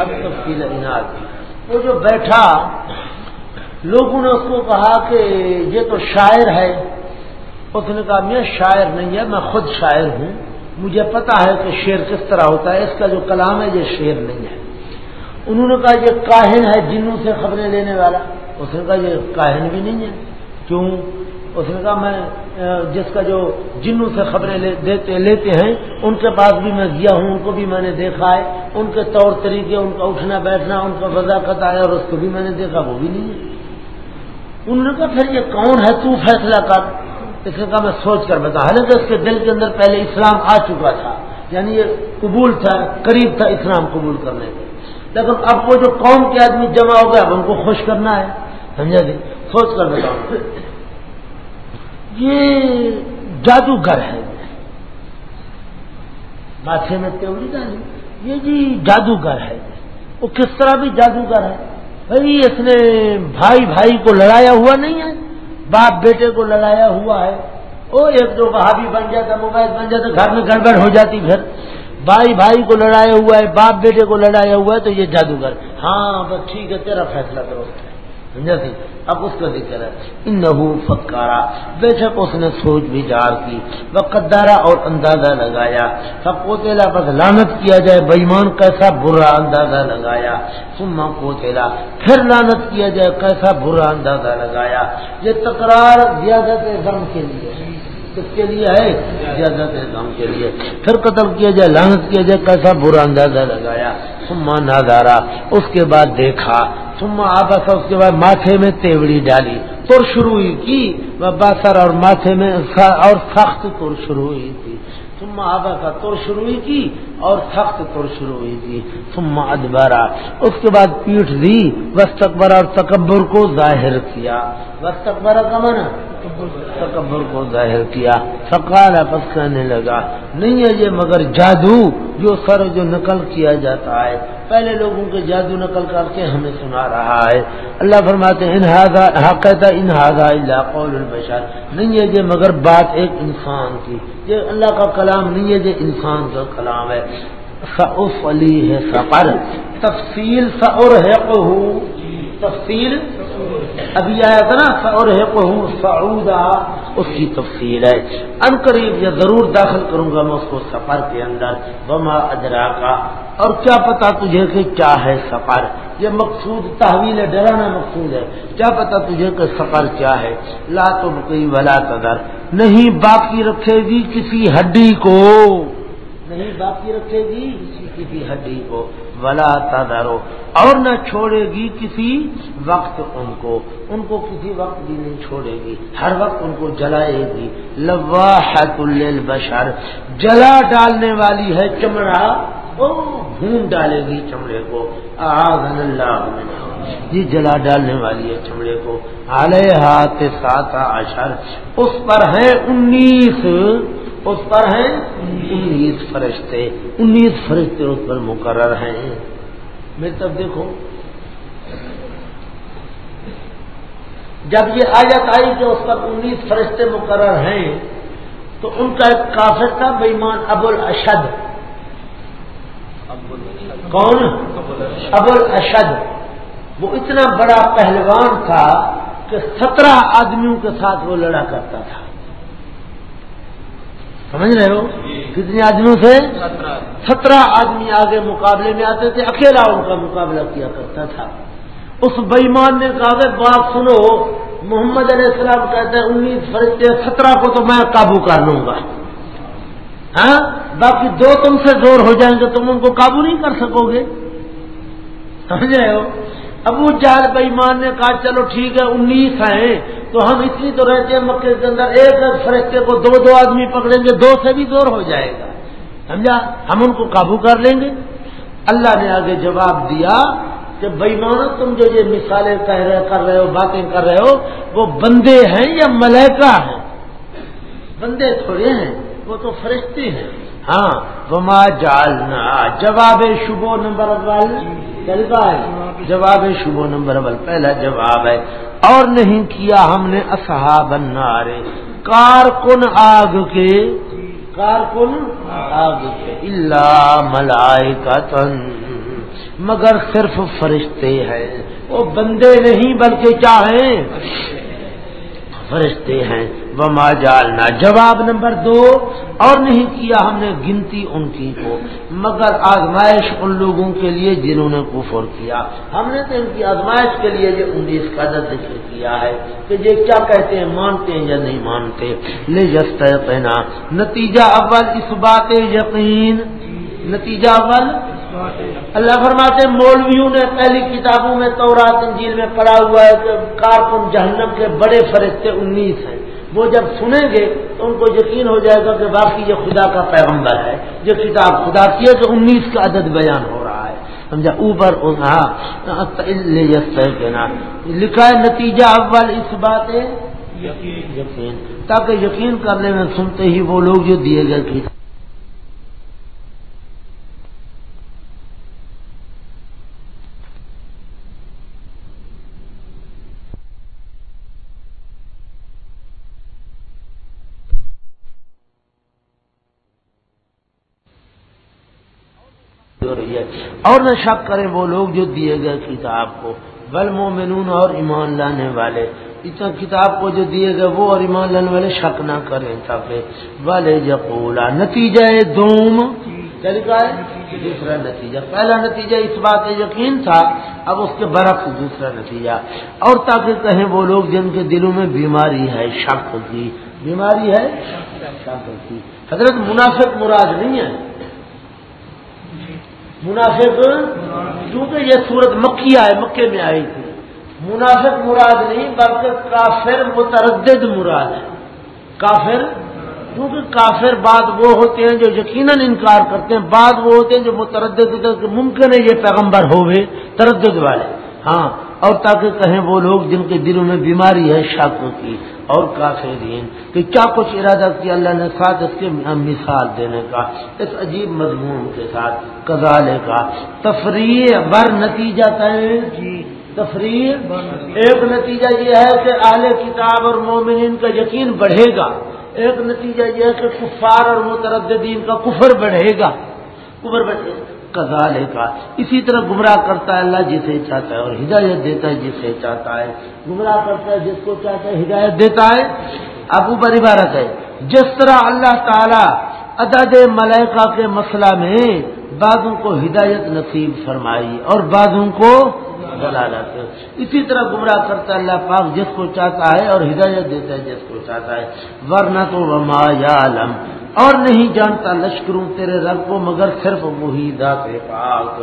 اب تفصیل عناد. وہ جو بیٹھا لوگوں نے اس کو کہا کہ یہ تو شاعر ہے۔ اس نے کہا، میں شاعر نہیں ہے، میں خود شاعر ہوں۔ مجھے پتا ہے کہ شعر کس طرح ہوتا ہے، اس کا جو کلام ہے، یہ شعر نہیں ہے۔ انہوں نے کہا، یہ کاہن ہے جنوں سے خبریں لینے والا۔ اس نے کہا، یہ کاہن بھی نہیں ہے۔ کیوں؟ اس نے کہا، میں جس کا جو جنوں سے خبریں دیتے، لیتے ہیں، ان کے پاس بھی میں گیا ہوں، ان کو بھی میں نے دیکھا ہے۔ ان کے طور طریقے، ان کا اٹھنا، بیٹھنا، ان کا وضاقت آیا اور اس کو بھی میں نے دیکھا، وہ بھی نہیں ہے۔ انہوں نے کہا، پھر یہ کون ہے؟ تو فیصلہ کر. اس نے کہا، میں سوچ کر بتا. حالانکہ اس کے دل کے اندر پہلے اسلام آ چکا تھا یعنی یہ قبول تھا، قریب تھا اسلام قبول کرنے کے۔ لیکن اب وہ جو قوم کے آدمی جمع ہو گیا اب ان کو خوش کرنا ہے۔ سمجھا جی؟ سوچ کر بتاؤ۔ یہ جادوگر ہے ماتھے میں تیوری ڈالی یہ جی جادوگر ہے وہ کس طرح بھی جادوگر ہے بھائی اس نے بھائی بھائی کو لڑایا ہوا نہیں ہے، باپ بیٹے کو لڑایا ہوا ہے۔ وہ ایک دو بھابھی بن جاتا، موبائل بن جاتا، گھر میں گڑبڑ ہو جاتی پھر۔ بھائی بھائی کو لڑایا ہوا ہے، باپ بیٹے کو لڑایا ہوا ہے، تو یہ جادوگر۔ ہاں بس ٹھیک ہے، تیرا فیصلہ کرو۔ سمجھا سی اب اس کا ذکر ہے ان فکارا۔ بے شک اس نے سوچ بچار کی وہ اور اندازہ لگایا۔ سب کو بس لانت کیا جائے بےمان کیسا برا اندازہ لگایا۔ سما کوتلا پھر لانت کیا جائے، کیسا برا اندازہ لگایا۔ یہ تکرار زیادہ غم کے لیے کس کے لیے ہے؟ زیادہ غم کے لیے۔ پھر قتل کیا جائے لانت کیا جائے، کیسا برا اندازہ لگایا۔ سما نادارا، اس کے بعد دیکھا۔ سما آبا اس کے بعد ماتھے میں تیوڑی ڈالی، تر شروع کی؟ باسر اور ماتھے میں اور سخت تر شروع ہوئی تھی۔ سما آبا کا تر شروع ہوئی کی؟ اور سخت تر شروع ہوئی تھی۔ سما ادبارا اس کے بعد پیٹ دی وسطبرا اور تکبر کو ظاہر کیا۔ وسطبرا کا من تکبر کو ظاہر کیا۔ سکال پس کہنے لگا، نہیں ہے یہ مگر جادو۔ جو سر جو نقل کیا جاتا ہے۔ پہلے لوگوں کے جادو نقل کر کے ہمیں سنا رہا ہے۔ اللہ فرماتے کہتا انہاظا اللہ قول البشر نہیں ہے یہ مگر بات ایک انسان کی۔ یہ اللہ کا کلام نہیں ہے، یہ انسان کا کلام ہے۔ سعف علی ہے سفر تفصیل سعر ہے تفصیل ابھی آیا تھا نا اور سعودا اس کی تفصیل ہے۔ ان قریب یہ ضرور داخل کروں گا میں اس کو سفر کے اندر۔ بما اجرا کا اور کیا پتا تجھے کہ کیا ہے سفر؟ یہ مقصود تحویل ڈرانا مقصود ہے۔ کیا پتا تجھے کہ سفر کیا ہے؟ لا تم کوئی ولا تدر نہیں باقی رکھے گی کسی ہڈی کو۔ نہیں باقی رکھے گی کسی ہڈی کو۔ ولا تدارو اور نہ چھوڑے گی کسی وقت ان کو۔ ان کو کسی وقت بھی نہیں چھوڑے گی، ہر وقت ان کو جلائے گی۔ لواحت البشر جلا ڈالنے والی ہے چمڑا وہ بھون ڈالے گی چمڑے کو۔ آغن اللہ جی جلا ڈالنے والی ہے چمڑے کو۔ علیہ ہاتھ سات اشر اس پر ہے انیس اس پر ہیں؟ انیس فرشتے۔ انیس فرشتے اس پر مقرر ہیں۔ میری طرف دیکھو۔ جب یہ آیت آئی کہ اس پر انیس فرشتے مقرر ہیں، تو ان کا ایک کافر تھا بےمان ابو الاشد۔ کون؟ ابو الاشد۔ وہ اتنا بڑا پہلوان تھا کہ سترہ آدمیوں کے ساتھ وہ لڑا کرتا تھا۔ سمجھ رہے ہو؟ کتنے آدمیوں سے؟ سترہ. آدمی آگے مقابلے میں آتے تھے اکیلا ان کا مقابلہ کیا کرتا تھا۔ اس بےمان نے کہا کہ بات سنو محمد علیہ السلام کہتے ہیں انیس فرشتے سترہ کو تو میں قابو کر لوں گا۔ ہاں؟ باقی دو تم سے زور ہو جائیں گے تم ان کو قابو نہیں کر سکو گے۔ سمجھ رہے ہو؟ ابو جہل بےمان نے کہا، چلو ٹھیک ہے، انیس ہیں۔ تو ہم اتنی تو رہتے ہیں مکے کے اندر، ایک ایک فرشتے کو دو دو آدمی پکڑیں گے، دو سے بھی دور ہو جائے گا۔ سمجھا؟ ہم ان کو قابو کر لیں گے۔ اللہ نے آگے جواب دیا کہ بےمان تم جو یہ مثالیں کہہ رہے، کر رہے ہو، باتیں کر رہے ہو، وہ بندے ہیں یا ملیکا ہیں؟ بندے تھوڑے ہیں، وہ تو فرشتے ہیں۔ ہاں وما جالنا جواب شبو نمبر اول چلتا ہے۔ جواب شبو نمبر اول، پہلا جواب ہے، اور نہیں کیا ہم نے اصحاب النار، کارکن آگ کے، کارکن آگ کے اللہ ملائے کا تن مگر صرف فرشتے ہیں، وہ بندے نہیں بلکہ چاہیں۔ فرشتے ہیں۔ وما جالنا جواب نمبر دو، اور نہیں کیا ہم نے گنتی ان کی کو، مگر آزمائش ان لوگوں کے لیے جنہوں نے کفر کیا۔ ہم نے تو ان کی آزمائش کے لیے یہ انیس کا ذکر کیا ہے کہ یہ کیا کہتے ہیں، مانتے ہیں یا نہیں مانتے۔ لے جست پہنا نتیجہ اول اس بات یقین۔ نتیجہ اول اللہ فرماتے مولویوں نے پہلی کتابوں میں تورات، انجیل میں پڑھا ہوا ہے کہ کارکن جہنم کے بڑے فرشتے انیس ہیں۔ وہ جب سنیں گے تو ان کو یقین ہو جائے گا کہ باقی یہ خدا کا پیغمبر ہے۔ یہ کتاب خدا کی ہے کہ انیس کا عدد بیان ہو رہا ہے۔ سمجھا؟ اوپر لکھا ہے، نتیجہ اول اس بات یقین تاکہ یقین کرنے میں سنتے ہی وہ لوگ جو دیے گئے کتاب رہی ہے؟ اور نہ شک کریں وہ لوگ جو دیے گئے کتاب کو۔ بل مومنون اور ایمان لانے والے۔ اتنا کتاب کو جو دیے گئے وہ اور ایمان لانے والے شک نہ کریں تاکہ والے جپولا نتیجہ دوم۔ طریقہ ہے؟ دوسرا نتیجہ۔ پہلا نتیجہ اس بات یقین تھا، اب اس کے برعکس دوسرا نتیجہ۔ اور تاکہ کہیں وہ لوگ جن کے دلوں میں بیماری ہے، شک کی بیماری ہے؟ شک کی حضرت منافق مراد نہیں ہے منافق، کیونکہ یہ صورت مکیہ ہے، مکے میں آئی تھی۔ منافق مراد نہیں، بلکہ کافر متردد مراد ہے۔ کافر، کیونکہ کافر بعد وہ ہوتے ہیں جو یقیناً انکار کرتے ہیں، بعد وہ ہوتے ہیں جو متردد ہوتے ہیں کہ ممکن ہے یہ پیغمبر ہوئے، تردد والے۔ ہاں اور تاکہ کہیں وہ لوگ جن کے دلوں میں بیماری ہے شک کی۔ اور کافرین کہ کیا کچھ ارادہ کیا؟ اللہ نے ساتھ اس کے مثال دینے کا، اس عجیب مضمون کے ساتھ کزالے کا۔ تفریح بر نتیجہ جی تفریح ایک نتیجہ یہ ہے کہ اعلی کتاب اور مومنین کا یقین بڑھے گا۔ ایک نتیجہ یہ ہے کہ کفار اور مترددین کا کفر بڑھے گا۔ کفر بڑھے گا۔ کزالے کا۔ اسی طرح گمراہ کرتا ہے اللہ جسے چاہتا ہے اور ہدایت دیتا ہے جسے چاہتا ہے۔ گمراہ کرتا ہے، جس کو چاہتا ہے ہدایت دیتا ہے اب اوپر عبارت ہے۔ جس طرح اللہ تعالی عدد ملائکہ کے مسئلہ میں بعضوں کو ہدایت نصیب فرمائی اور بعضوں کو دلالت اسی طرح گمراہ کرتا ہے اللہ پاک، جس کو چاہتا ہے اور ہدایت دیتا ہے، جس کو چاہتا ہے۔ ورنہ تو وما یا علم اور نہیں جانتا لشکروں تیرے رب کو، مگر صرف وہی ذات پاک۔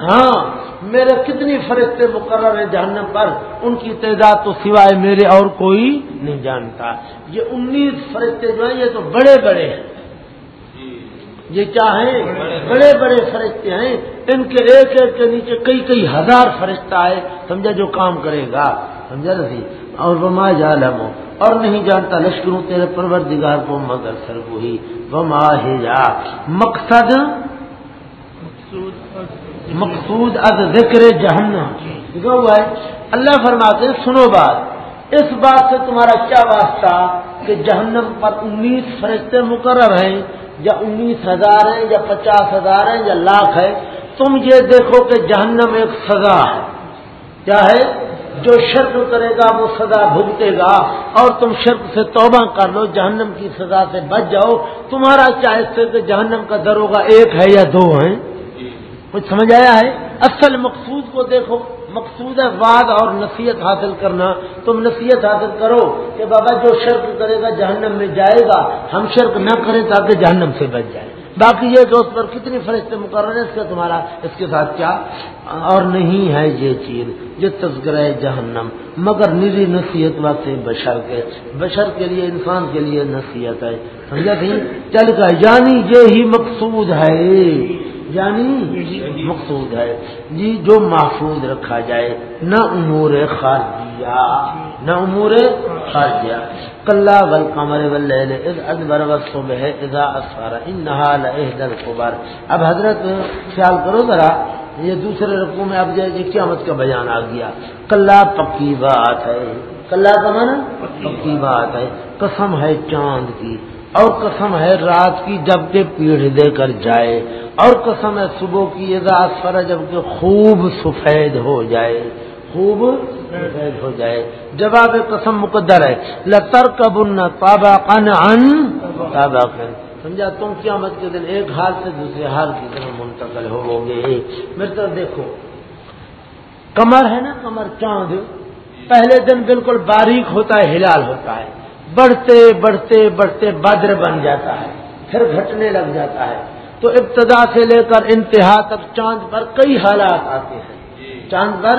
ہاں میرے کتنی فرشتے مقرر ہیں جہنم پر؟ ان کی تعداد تو سوائے میرے اور کوئی نہیں جانتا۔ یہ انیس فرشتے جو ہیں، یہ تو بڑے بڑے ہیں۔ یہ کیا ہیں؟ بڑے بڑے فرشتے ہیں۔ ان کے ایک ایک کے نیچے کئی کئی ہزار فرشتہ ہے سمجھا جو کام کرے گا؟ سمجھا رسی جی؟ اور وما جالم اور نہیں جانتا لشکروں تیرے پروردگار کو مگر سر وہی وما ہجا۔ مقصد مقصود از ذکر جہنم ہوا ہے اللہ فرماتے سنو بات۔ اس بات سے تمہارا کیا واسطہ؟ کہ جہنم پر انیس فرشتے مقرر ہیں، یا انیس ہزار ہیں، یا پچاس ہزار ہیں، یا لاکھ ہے تم یہ دیکھو کہ جہنم ایک سزا ہے۔ کیا ہے؟ جو شرک کرے گا، وہ سزا بھگتے گا۔ اور تم شرک سے توبہ کر لو، جہنم کی سزا سے بچ جاؤ۔ تمہارا چاہے کہ جہنم کا دروگا ایک ہے یا دو ہیں۔ کچھ سمجھ آیا ہے؟ اصل مقصود کو دیکھو، مقصود ہے واد اور نصیحت حاصل کرنا۔ تم نصیحت حاصل کرو کہ بابا جو شرک کرے گا جہنم میں جائے گا۔ ہم شرک نہ کریں تاکہ جہنم سے بچ جائے۔ باقی یہ کہ اس پر کتنی فرشتے مقرر ہیں، اس کا تمہارا، اس کے ساتھ کیا؟ اور نہیں ہے یہ چیز یہ تذکرہ جہنم، مگر نری نصیحت واسطے بشر کے۔ بشر کے لیے، انسان کے لیے نصیحت ہے۔ سمجھا تھی چل کا یعنی یہ ہی مقصود ہے۔ یعنی مقصود ہے۔ جی جو محفوظ رکھا جائے، نہ امور خارجیہ، نہ امور خارجیہ۔ کلّا بل قمر ادبر صبح اذا اسفر، انہا قبر اب حضرت، خیال کرو ذرا، یہ دوسرے رقو میں اب جیسے قیامت کا بیان آ گیا۔ کلّا پکی بات ہے۔ کلّا کا من پکی بات ہے۔ قسم ہے چاند کی۔ اور قسم ہے رات کی جبکہ پیڑ دے کر جائے، اور قسم ہے صبح کی رات پر جبکہ خوب سفید ہو جائے، خوب سفید ہو جائے۔ جواب قسم مقدر ہے۔ لتر کبن تابا قن ان تابا سمجھا؟ تم قیامت کے دن ایک حال سے دوسرے حال کی طرف منتقل ہو گے۔ میری طرف دیکھو، کمر ہے نا، کمر چاند۔ پہلے دن بالکل باریک ہوتا ہے، ہلال ہوتا ہے۔ بڑھتے بڑھتے بڑھتے بدر بن جاتا ہے پھر گھٹنے لگ جاتا ہے۔ تو ابتدا سے لے کر انتہا تک چاند پر کئی حالات آتے ہیں۔ چاند پر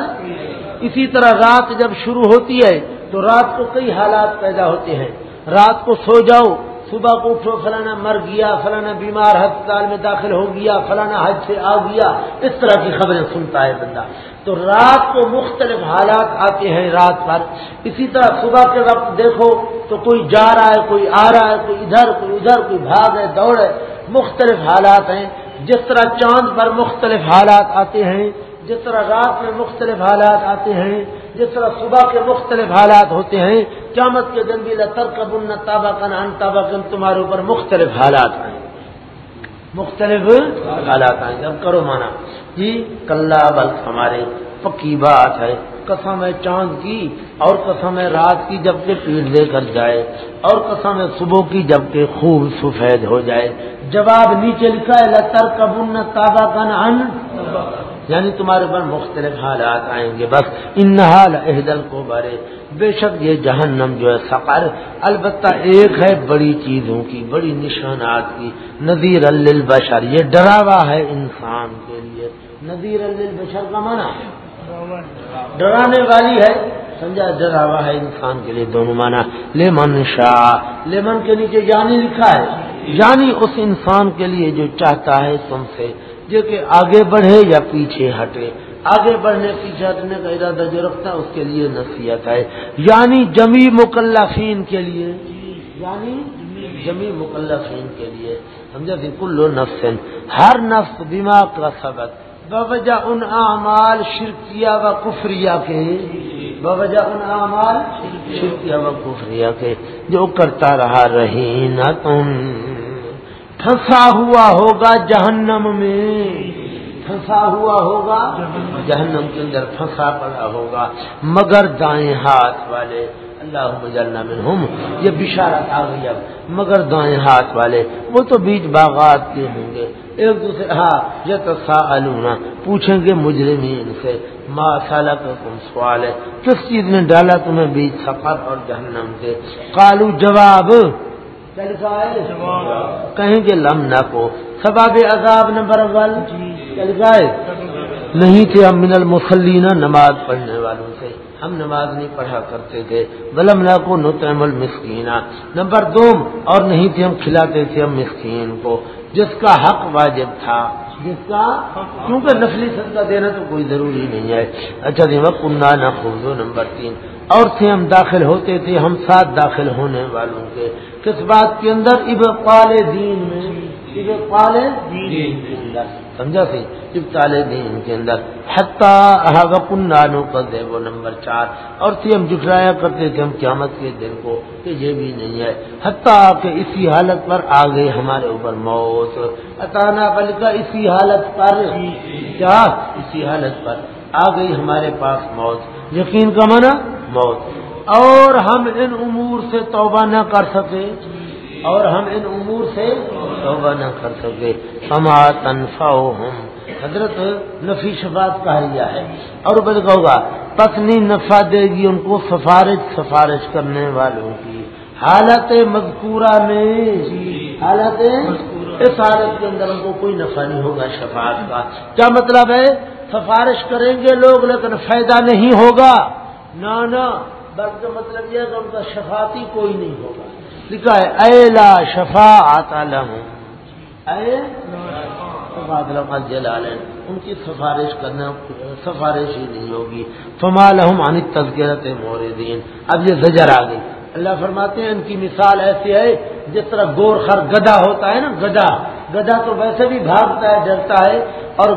اسی طرح رات جب شروع ہوتی ہے تو رات کو کئی حالات پیدا ہوتے ہیں۔ رات کو سو جاؤ صبح کو اٹھو، فلانا مر گیا، فلانا بیمار ہسپتال میں داخل ہو گیا، فلانا حج سے آ گیا، اس طرح کی خبریں سنتا ہے بندہ۔ تو رات کو مختلف حالات آتے ہیں رات پر اسی طرح صبح کے وقت دیکھو تو کوئی جا رہا ہے، کوئی آ رہا ہے، کوئی ادھر کوئی ادھر، کوئی بھاگ ہے، دوڑ ہے۔ مختلف حالات ہیں۔ جس طرح چاند پر مختلف حالات آتے ہیں، جس طرح رات میں مختلف حالات آتے ہیں جس طرح صبح کے مختلف حالات ہوتے ہیں، قیامت کے دن بھی لطر کبن تابا کن ان تابا کن تمہارے اوپر مختلف حالات آئیں۔ مختلف حالات آئیں، جب کرو مانا۔ جی کل بل ہمارے پکی بات ہے۔ قسم ہے چاند کی اور قسم ہے رات کی جبکہ پیڑ دے کر جائے۔ اور قسم ہے صبح کی جبکہ خوب سفید ہو جائے۔ جواب نیچے لکھا ہے لتر کبن تابا کن ان یعنی تمہارے پر مختلف حالات آئیں گے۔ بس ان حال احدل کو بارے بے شک یہ جہنم جو ہے سفر البتہ ایک ہے بڑی چیزوں کی، بڑی نشانات کی۔ نذیر البشر یہ ڈراوا ہے انسان کے لیے۔ نذیر البشر کا مانا ڈرانے والی ہے۔ سمجھا؟ ڈراوا ہے انسان کے لیے دونوں مانا لیمن شاہ۔ لیمن کے نیچے یعنی لکھا ہے۔ یعنی اس انسان کے لیے جو چاہتا ہے تم سے۔ جو کہ آگے بڑھے یا پیچھے ہٹے۔ آگے بڑھنے پیچھے ہٹنے کا ارادہ جو رکھتا ہے، اس کے لیے نصیحت ہے۔ یعنی جمی مکلفین کے لیے۔ یعنی جمی مکلفین کے لیے۔ سمجھا کہ کلو نفس۔ ہر نفس دماغ کا سبق۔ بوجہ ان اعمال شرکیہ و کفریہ کے۔ بوجہ ان اعمال شرکیہ و کفریہ کے۔ جو کرتا رہا رہی نہ تم پھنسا ہوا ہوگا جہنم میں۔ پھنسا ہوا ہوگا جہنم کے اندر پھنسا پڑا ہوگا۔ مگر دائیں ہاتھ والے اللہ مجلنا منہم۔ یہ بشارت آ گئی اب۔ مگر دائیں ہاتھ والے، وہ تو بیچ باغات کے ہوں گے۔ ایک دوسرے ہاں یہ تو پوچھیں گے مجرمین سے، ما سالہ کا تم سوال ہے کس چیز نے ڈالا تمہیں بیچ سفر اور جہنم سے؟ کالو جواب۔ کہیں گے لم نہ کو۔ سباب عذاب نمبر ون۔ جائے نہیں تھے ہم من المسلینہ نماز پڑھنے والوں سے۔ ہم نماز نہیں پڑھا کرتے تھے۔ بلم نہ کو نتم المسکینہ۔ نمبر دو، اور نہیں تھے ہم کھلاتے تھے ہم مسکین کو۔ جس کا حق واجب تھا۔ جس کا کیونکہ نسلی صدقہ دینا تو کوئی ضروری نہیں ہے۔ اچھا جی کنہ نہ خوب نمبر تین۔ اور تھے ہم داخل ہوتے تھے، ہم ساتھ داخل ہونے والوں کے۔ کس بات کے اندر؟ اب دین میں۔ دین کے اندر۔ سمجھا سی؟ اب تال دین کے اندر۔ حتیٰ کنانو کر دے وہ نمبر چار۔ اور تھی ہم جٹرایا کرتے تھے ہم قیامت کے دن کو کہ یہ بھی نہیں ہے۔ حتیٰ کہ اسی حالت پر آ گئی ہمارے اوپر موت۔ اطانا بل کا اسی حالت پر۔ کیا؟ اسی حالت پر۔ آ گئی ہمارے پاس موت۔ یقین کا منع موت۔ اور ہم ان امور سے توبہ نہ کر سکے اور ہم ان امور سے توبہ نہ کر سکے۔ سما تنفا حضرت نفی شفات کا ریا ہے۔ اور بس ہوگا پتنی نفع دے گی ان کو سفارش سفارش کرنے والوں کی۔ حالت مذکورہ میں جی، حالت اس حالت کے اندر ان کو کوئی نفع نہیں ہوگا شفاعت کا۔ کیا مطلب ہے؟ سفارش کریں گے لوگ لیکن فائدہ نہیں ہوگا۔ نہ نہ، بلکہ مطلب یہ ہے کہ ان کا شفاعتی کوئی نہیں ہوگا۔ لکھا ہے، اے لا شفا آتا جلال ان کی سفارش کرنا سفارش ہی نہیں ہوگی۔ فمال ہم تذکرت موردین اب یہ زجر آ گئی۔ اللہ فرماتے ہیں، ان کی مثال ایسی ہے، جس طرح گور خر گدا ہوتا ہے نا گدا گدا تو ویسے بھی بھاگتا ہے ڈرتا ہے، اور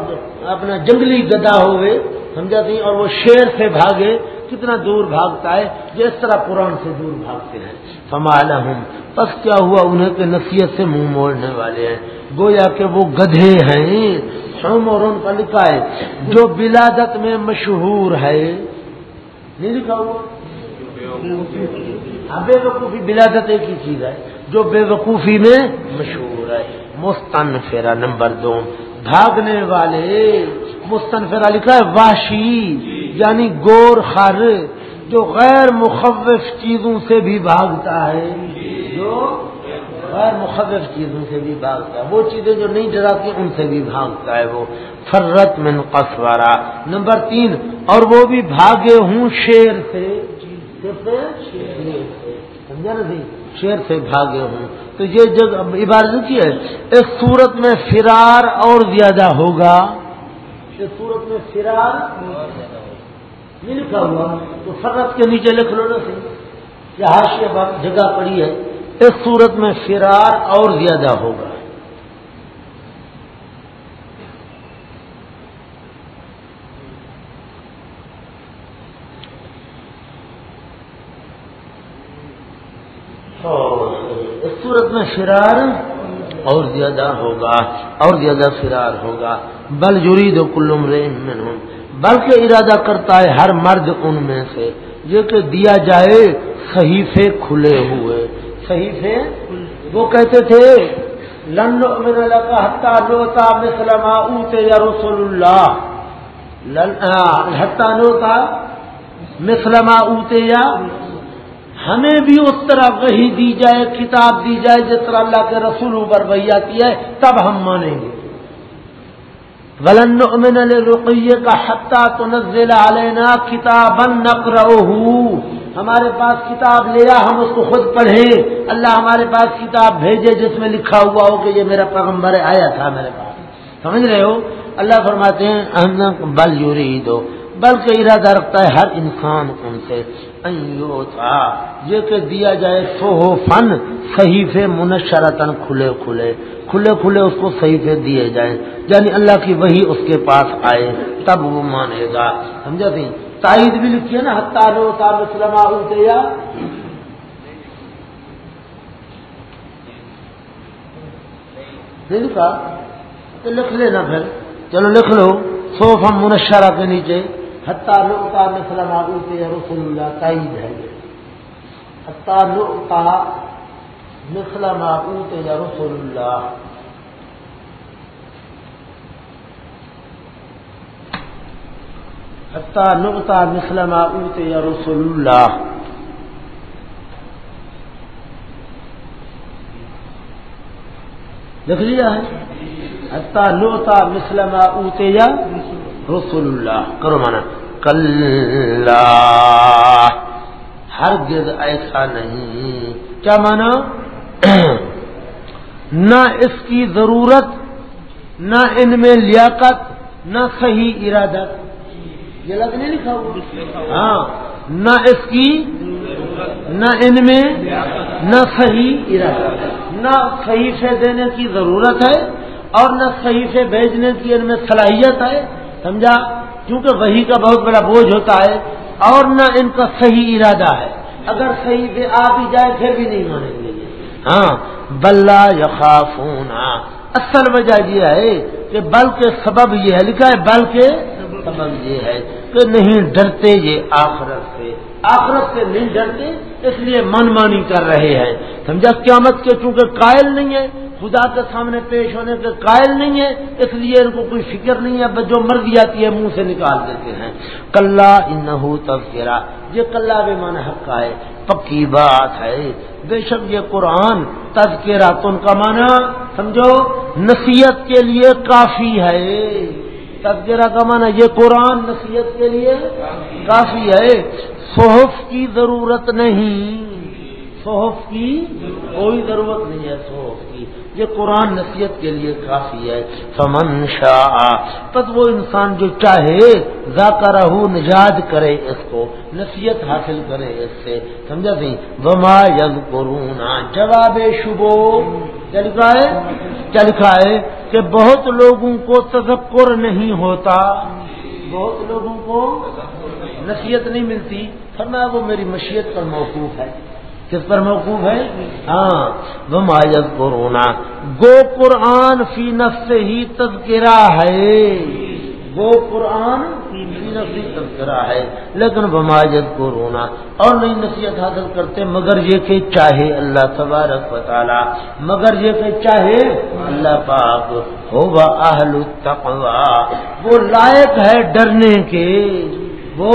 اپنا جنگلی گدا ہوئے، سمجھا سی اور وہ شیر سے بھاگے، کتنا دور بھاگتا ہے جس طرح قرآن سے دور بھاگتے ہیں۔ فمال ہوں بس کیا ہوا؟ انہیں کے نصیحت سے منہ موڑنے والے ہیں۔ گویا کہ وہ گدھے ہیں۔ سوم اور ان کا لکھا ہے، جو بلادت میں مشہور ہے۔ نہیں لکھا ہوا؟ ہاں بے وقوفی بلادت ایک ہی چیز ہے۔ جو بے وقوفی میں مشہور ہے۔ مستن فیرا نمبر دو۔ بھاگنے والے۔ مستن فیرا لکھا ہے واشی یعنی گور خر۔ جو غیر مخوف چیزوں سے بھی بھاگتا ہے، جو غیر مخوف چیزوں سے بھی بھاگتا ہے، وہ چیزیں جو نہیں ڈراتی ان سے بھی بھاگتا ہے وہ۔ فرت من قصوارا نمبر تین، اور وہ بھی بھاگے ہوں شیر سے۔ سمجھا نا جی شیر سے بھاگے ہوں۔ تو یہ جگہ عبارت کی ہے۔ اس صورت میں فرار اور زیادہ ہوگا۔ اس صورت میں فرار نہیں لکھا ہوا تو فرت کے نیچے لکھ لو نا صحیح۔ یہ حاشیہ جگہ پڑی ہے۔ اس صورت میں فرار اور زیادہ ہوگا۔ اس صورت میں فرار اور زیادہ ہوگا اور زیادہ فرار ہوگا۔ بل جری دو کلوم ریم بلکہ ارادہ کرتا ہے ہر مرد ان میں سے، یہ کہ دیا جائے صحیفے کھلے ہوئے۔ صحیح وہ کہتے تھے، لن کا حتہ لوتا مسلم یا رسول اللہ۔ حتہ لوتا مسلم اوتے یا ہمیں بھی اس طرح وہی دی جائے، کتاب دی جائے جس طرح اللہ کے رسول پر وہی آتی ہے، تب ہم مانیں گے۔ ولن امن رقیے کا حتہ تو نزل علینا کتاب نقر ہمارے پاس کتاب لیا ہم اس کو خود پڑھیں۔ اللہ ہمارے پاس کتاب بھیجے، جس میں لکھا ہوا ہو کہ یہ میرا پیغمبر آیا تھا میرے پاس۔ سمجھ رہے ہو؟ اللہ فرماتے ہیں بل یوری دو بلکہ ارادہ رکھتا ہے ہر انسان ان سے۔ یہ کہ دیا جائے سو فن، صحیح سے منشرتن کھلے کھلے کھلے کھلے اس کو صحیح سے دیے جائیں۔ یعنی اللہ کی وہی اس کے پاس آئے، تب وہ مانے گا۔ سمجھا سی تائید بھی لکھی ہے نا ہتار سلما لکھا؟ تو لکھ لینا پھر۔ چلو لکھ لو سوف منشرہ کے نیچے۔ ہتار سلما یا رسول اللہ تائید ہے ہتار مسلم یا رسول اللہ حتى نعطى مثل ما أوتي رسول الله لکھ لیا ہے؟ حتى نعطى مثل ما أوتي رسول اللہ کرو مانا کل ہرگز ایسا نہیں۔ کیا مانا نہ اس کی ضرورت، نہ ان میں لیاقت، نہ صحیح ارادت یہ لگ نہیں لکھا ہوا۔ ہاں نہ اس کی، نہ ان میں، نہ صحیح ارادہ۔ نہ صحیح سے دینے کی ضرورت ہے اور نہ صحیح سے بھیجنے کی ان میں صلاحیت ہے۔ سمجھا؟ کیونکہ وہی کا بہت بڑا بوجھ ہوتا ہے اور نہ ان کا صحیح ارادہ ہے۔ اگر صحیح سے آ بھی جائے، پھر بھی نہیں مانیں گے۔ ہاں بلّہ یخافون اصل وجہ یہ ہے کہ بل کے سبب یہ ہے، لکھا ہے بل کے سبب یہ ہے کہ نہیں ڈرتے یہ آخرت سے۔ آخرت سے نہیں ڈرتے، اس لیے من مانی کر رہے ہیں۔ سمجھا؟ قیامت کے چونکہ قائل نہیں ہے خدا کے سامنے پیش ہونے کے قائل نہیں ہے، اس لیے ان کو کوئی فکر نہیں ہے جو مرضی آتی ہے منہ سے نکال دیتے ہیں۔ کل انہو تذکرہ، یہ کلّا بھی من حق کا ہے۔ پکی بات ہے۔ بے شک یہ قرآن تذکرہ تو ان کا مانا سمجھو؟ نصیحت کے لیے کافی ہے۔ تذکرہ کا مانا یہ قرآن نصیحت کے لیے کافی ہے۔ صحف کی ضرورت نہیں۔ صحف کی کوئی ضرورت نہیں ہے صحف کی۔ یہ قرآن نصیحت کے لیے کافی ہے۔ فمن شاہ تب وہ انسان جو چاہے ذاکر نجات کرے اس کو، نصیحت حاصل کرے اس سے۔ سمجھا سی وما یگ قرونا جواب شبو چل ہے؟ چل ہے؟ کہ بہت لوگوں کو تذکر نہیں ہوتا۔ بہت لوگوں کو نصیحت نہیں ملتی۔ فرمایا وہ میری مشیت پر موقوف ہے۔ کس پر موقوف ہے؟ ہاں۔ وہ مایت کورونا گو قرآن فی نفس ہی تذکرہ ہے۔ گو قرآن فی نفس ہی تذکرہ ہے۔ لیکن بماجد کو رونا اور نہیں نصیحت حاصل کرتے، مگر یہ کہ چاہے اللہ تبارک و تعالی، مگر یہ کہ چاہے اللہ پاک ہوگا اہل التقوی وہ لائق ہے ڈرنے کے۔ وہ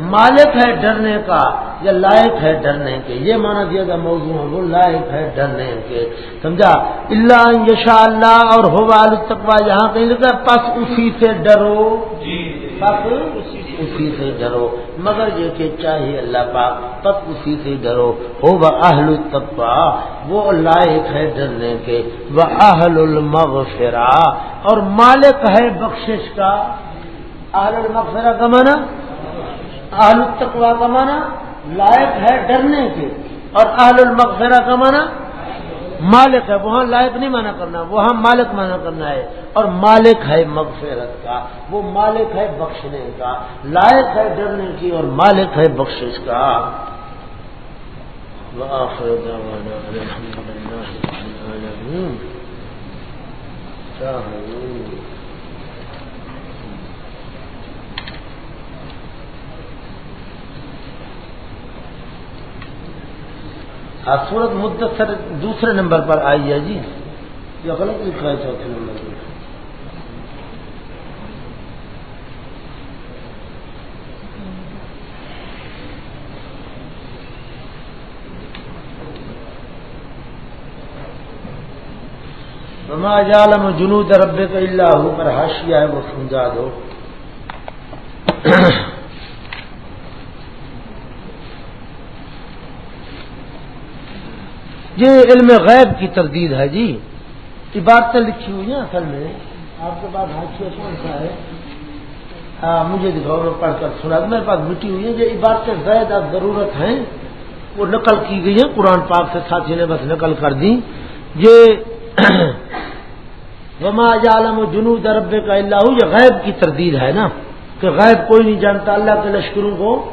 مالک ہے ڈرنے کا۔ یا لائق ہے ڈرنے کے یہ مانا دیا گیا موضوع ہے وہ لائق ہے ڈرنے کے۔ سمجھا؟ اللہ یشا اللہ اور ہو تقوا یہاں کہیں لکھا پس اسی سے ڈرو۔ جی۔ پس اسی سے ڈرو۔ مگر یہ کہ چاہیے اللہ پاک پس اسی سے ڈرو۔ ہو وہ اہل التقوا وہ لائق ہے ڈرنے کے۔ وہ اہل المغفرا اور مالک ہے بخشش کا۔ اہل المغفرا کا مانا اہل التقوا کا مانا لائق ہے ڈرنے کے۔ اور اہل المغفرہ کا مانا مالک ہے، وہاں لائق نہیں مانا کرنا، وہاں مالک مانا کرنا ہے۔ اور مالک ہے مغفرت کا، وہ مالک ہے بخشنے کا۔ لائق ہے ڈرنے کی اور مالک ہے بخشش کا۔ سورت مدثر دوسرے نمبر پر آئی ہے جی۔ یہ غلط لکھا ہے چوتھے نمبر پر۔ جالم جنوب رب کا اللہ ہو کر ہاشیا ہے وہ سمجھا دو۔ یہ علم غیب کی تردید ہے جی۔ عبارتیں لکھی ہوئی ہیں اصل میں۔ آپ کے پاس حاشیہ کون سا ہے؟ ہاں مجھے دکھاؤ، میں پڑھ کر سنا۔ میرے پاس مٹی ہوئی ہے یہ عبارتیں زائد ضرورت ہیں۔ وہ نقل کی گئی ہیں۔ قرآن پاک سے ساتھی نے بس نقل کر دی۔ یہ وما عالم و جنوب رب کا اللہ یہ غیب کی تردید ہے نا۔ کہ غیب کوئی نہیں جانتا، اللہ کے لشکروں کو۔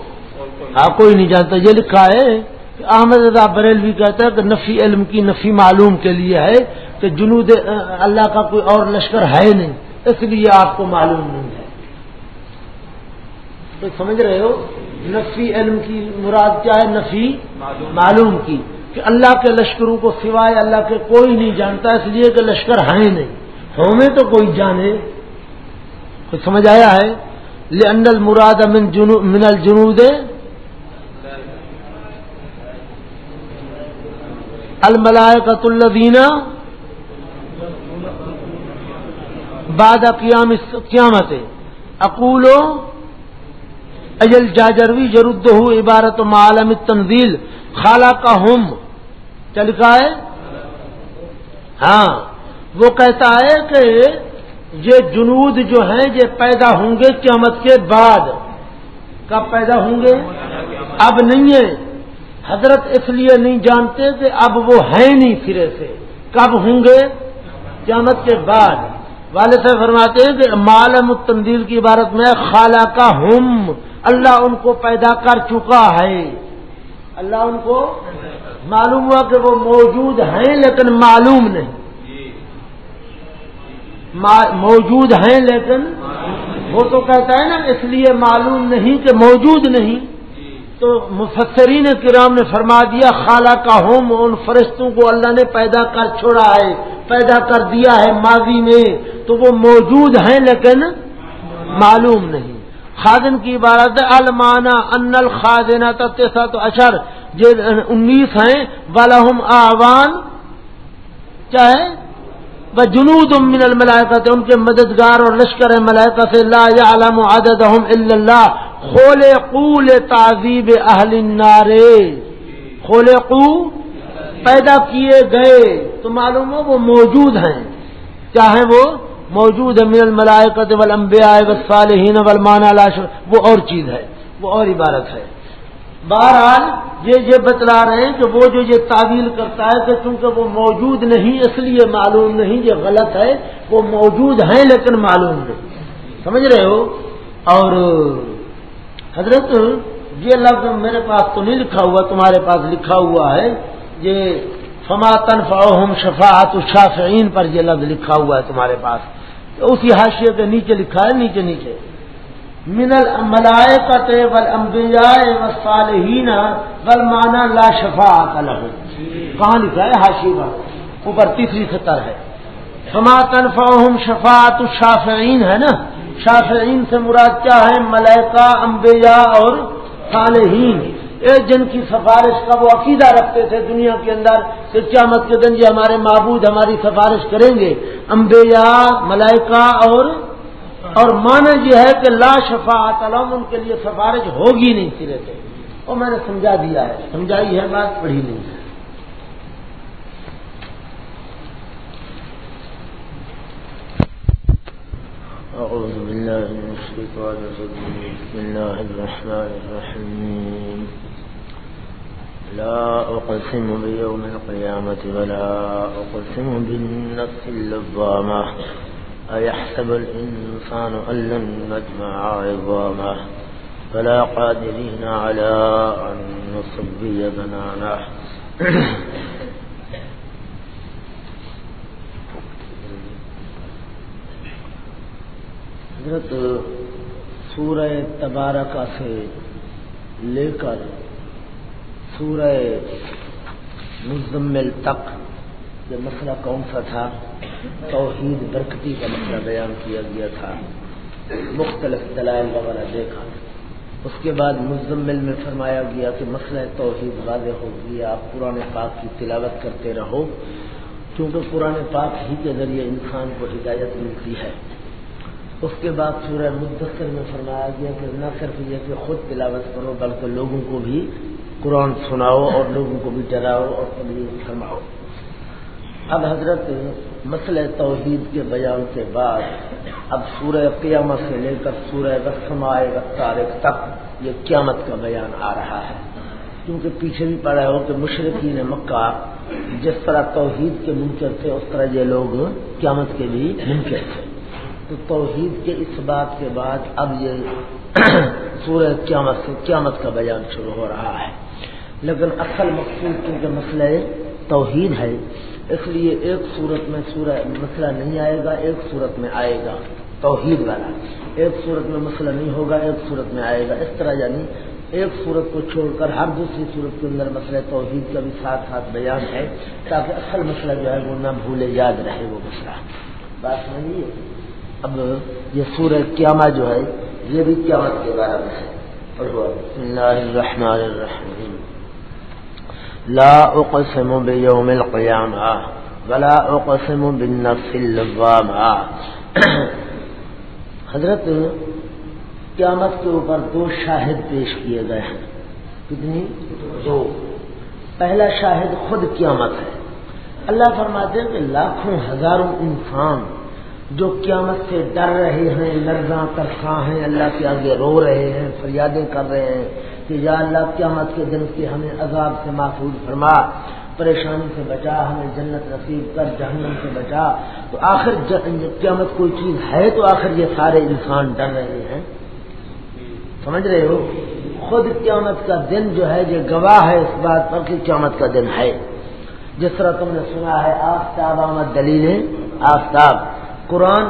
ہاں کوئی نہیں جانتا۔ یہ لکھا ہے احمد رضا بریلوی کہتا ہے کہ نفی علم کی نفی معلوم کے لیے ہے کہ جنود اللہ کا کوئی اور لشکر ہے نہیں اس لیے آپ کو معلوم نہیں ہے۔ تو سمجھ رہے ہو؟ نفی علم کی مراد کیا ہے؟ نفی معلوم۔ کی کہ اللہ کے لشکروں کو سوائے اللہ کے کوئی نہیں جانتا اس لیے کہ لشکر ہے نہیں۔ ہمیں تو کوئی جانے۔ کچھ سمجھ آیا ہے؟ لے انڈل مراد من الجنود الملائکت الذین بعد قیام قیامت اقولو اجل جاجروی جرد عبارت معالم تنزیل خالہ کا ہوم چل کا ہے؟ ہاں۔ وہ کہتا ہے کہ یہ جنود جو ہیں، یہ پیدا ہوں گے قیامت کے بعد۔ کب پیدا ہوں گے؟ اب نہیں ہے۔ حضرت اس لیے نہیں جانتے کہ اب وہ ہیں نہیں سرے سے۔ کب ہوں گے؟ قیامت کے بعد۔ والد صاحب فرماتے ہیں کہ مالم التندیل کی عبارت میں خالہ کا ہم اللہ ان کو پیدا کر چکا ہے۔ اللہ ان کو معلوم ہوا کہ وہ موجود ہیں لیکن معلوم نہیں۔ موجود ہیں لیکن وہ تو کہتا ہے نا اس لیے معلوم نہیں کہ موجود نہیں۔ تو مفسرین کرام نے فرما دیا، خالہ کا ہوم ان فرشتوں کو اللہ نے پیدا کر چھوڑا ہے، پیدا کر دیا ہے ماضی میں۔ تو وہ موجود ہیں لیکن معلوم نہیں۔ خادن کی عبارت المانا ان الخادن تو اشر یہ انیس ہیں والم آوان، چاہے؟ وہ جنوب من الملائکت ان کے مددگار اور لشکر ملائکہ سے لا يعلم عددهم الا اللہ۔ خول قول تعذیب اہل نارے خول قو پیدا کیے گئے۔ تو معلوم ہو وہ موجود ہیں۔ چاہے وہ موجود ہے من الملائکت والانبیاء والصالحین والمانا لاش وہ اور چیز ہے، وہ اور عبارت ہے۔ بہرحال یہ یہ بتلا رہے ہیں کہ وہ جو یہ تعویل کرتا ہے کہ چونکہ وہ موجود نہیں، اس لیے معلوم نہیں، یہ غلط ہے۔ وہ موجود ہیں لیکن معلوم نہیں۔ سمجھ رہے ہو؟ اور حضرت جی یہ لفظ میرے پاس تو نہیں لکھا ہوا، تمہارے پاس لکھا ہوا ہے یہ فما تنفعهم شفاعت الشافعین پر یہ لفظ لکھا ہوا ہے تمہارے پاس۔ اسی حاشیے کے نیچے لکھا ہے، نیچے نیچے۔ من الملائکت والانبیاء والصالحین والمانا لا شفاعت له کہاں لکھا ہے؟ حاشیے پر۔ اوپر تیسری سطر ہے۔ فما تنفعهم شفاعت الشافعین ہے نا؟ شافعین سے مراد کیا ہے؟ ملائکہ، انبیاء اور صالحین۔ ایک جن کی سفارش کا وہ عقیدہ رکھتے تھے دنیا کے اندر کہ قیامت کے دن یہ ہمارے معبود ہماری سفارش کریں گے۔ انبیاء، ملائکہ اور اور مانا یہ ہے کہ لا شفا علم ان کے لیے سفارش ہوگی نہیں سرے سے۔ اور میں نے سمجھا دیا ہے، سمجھائی ہے، بات پڑھی نہیں۔ ہے أعوذ بالله من الشيطان الرجيم. بسم الله الرحمن الرحيم. لا أقسم بيوم القيامة ولا أقسم بالنفس اللظامة أيحسب الإنسان أن لن نجمع عظامه؟ فلا قادرين على أن نصبي بنانه حضرت سورہ تبارکہ سے لے کر سورہ مزمل تک یہ مسئلہ کون سا تھا؟ توحید برکتی کا مسئلہ بیان کیا گیا تھا۔ مختلف دلائل وغیرہ دیکھا۔ اس کے بعد مزمل میں فرمایا گیا کہ مسئلہ توحید واضح ہو گیا۔ آپ قرآن پاک کی تلاوت کرتے رہو۔ کیونکہ قرآن پاک ہی کے ذریعے انسان کو ہدایت ملتی ہے۔ اس کے بعد سورہ مدثر میں فرمایا گیا کہ نہ صرف یہ کہ خود تلاوت کرو، بلکہ لوگوں کو بھی قرآن سناؤ اور لوگوں کو بھی ڈراؤ اور تبلیغ فرماؤ۔ اب حضرت مسئلہ توحید کے بیان کے بعد اب سورہ قیامت سے لے کر سورہ رسمائے تارک تک یہ قیامت کا بیان آ رہا ہے۔ کیونکہ پیچھے بھی پڑا ہو کہ مشرقین مکہ جس طرح توحید کے منکر تھے، اس طرح یہ لوگ قیامت کے بھی منکر تھے۔ تو توحید کے اس بات کے بعد اب یہ سورہ قیامت سے قیامت کا بیان شروع ہو رہا ہے۔ لیکن اصل مقصود کیونکہ مسئلہ توحید ہے، اس لیے ایک صورت میں سورہ مسئلہ نہیں آئے گا، ایک صورت میں آئے گا توحید والا۔ ایک صورت میں مسئلہ نہیں ہوگا، ایک صورت میں آئے گا۔ اس طرح یعنی ایک صورت کو چھوڑ کر ہر دوسری صورت کے اندر مسئلہ توحید کا بھی ساتھ ساتھ بیان ہے، تاکہ اصل مسئلہ جو ہے وہ نہ بھولے، یاد رہے وہ مسئلہ۔ بات نہیں ہے اب یہ سورہ قیامہ جو ہے یہ بھی قیامت کے بارے میں ہے۔ بسم اللہ الرحمن الرحیم۔ لا اقسم بیوم القیامہ ولا اقسم بالنفس اللوامہ۔ حضرت قیامت کے اوپر دو شاہد پیش کیے گئے ہیں۔ کتنی؟ دو۔ پہلا شاہد خود قیامت ہے۔ اللہ فرماتے ہیں کہ لاکھوں ہزاروں انسان جو قیامت سے ڈر رہے ہیں، لرزاں ترخواں ہیں، اللہ کے آگے رو رہے ہیں، فریادیں کر رہے ہیں کہ یا اللہ قیامت کے دن سے ہمیں عذاب سے محفوظ فرما، پریشانی سے بچا، ہمیں جنت نصیب کر، جہنم سے بچا۔ تو آخر قیامت کوئی چیز ہے تو آخر یہ سارے انسان ڈر رہے ہیں۔ سمجھ رہے ہو؟ خود قیامت کا دن جو ہے، یہ گواہ ہے اس بات پر کہ قیامت کا دن ہے۔ جس طرح تم نے سنا ہے، آفتاب آمد دلیل آفتاب۔ قرآن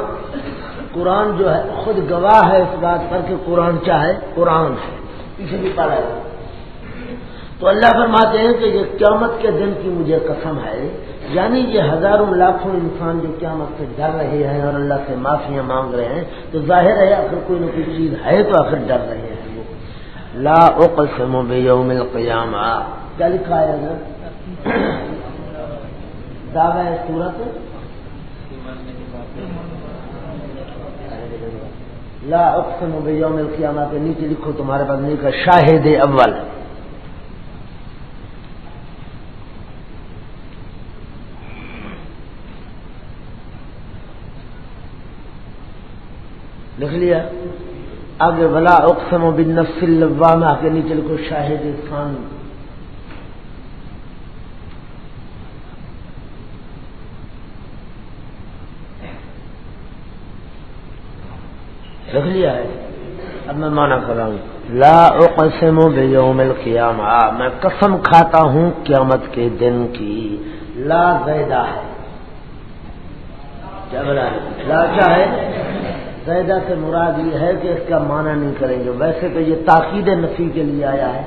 قرآن جو ہے، خود گواہ ہے اس بات پر کہ قرآن کیا ہے؟ قرآن ہے۔ اسے بھی پڑھا ہے۔ تو اللہ فرماتے ہیں کہ یہ قیامت کے دن کی مجھے قسم ہے۔ یعنی یہ ہزاروں لاکھوں انسان جو قیامت سے ڈر رہے ہیں اور اللہ سے معافیاں مانگ رہے ہیں، تو ظاہر ہے آخر کوئی نہ کوئی چیز ہے تو آخر ڈر رہے ہیں وہ۔ لا اقسم بیوم القیامہ۔ کیا لکھا ہے دعوی صورت لا اقسم بیوم القیامہ کے نیچے لکھو تمہارے پاس نہیں کا شاہد اول۔ لکھ لیا؟ آگے بلا اقسم و بن نفل کے نیچے کو شاہد خان رکھ لیا ہے۔ اب میں مانا کر رہا ہوں لا اقسم بیوم القیامہ۔ میں قسم کھاتا ہوں قیامت کے دن کی۔ لا زیدہ ہے۔ کیا بلا لا کیا ہے؟ زیدہ سے مراد یہ ہے کہ اس کا معنی نہیں کریں گے۔ ویسے تو یہ تاکید نفی کے لیے آیا ہے۔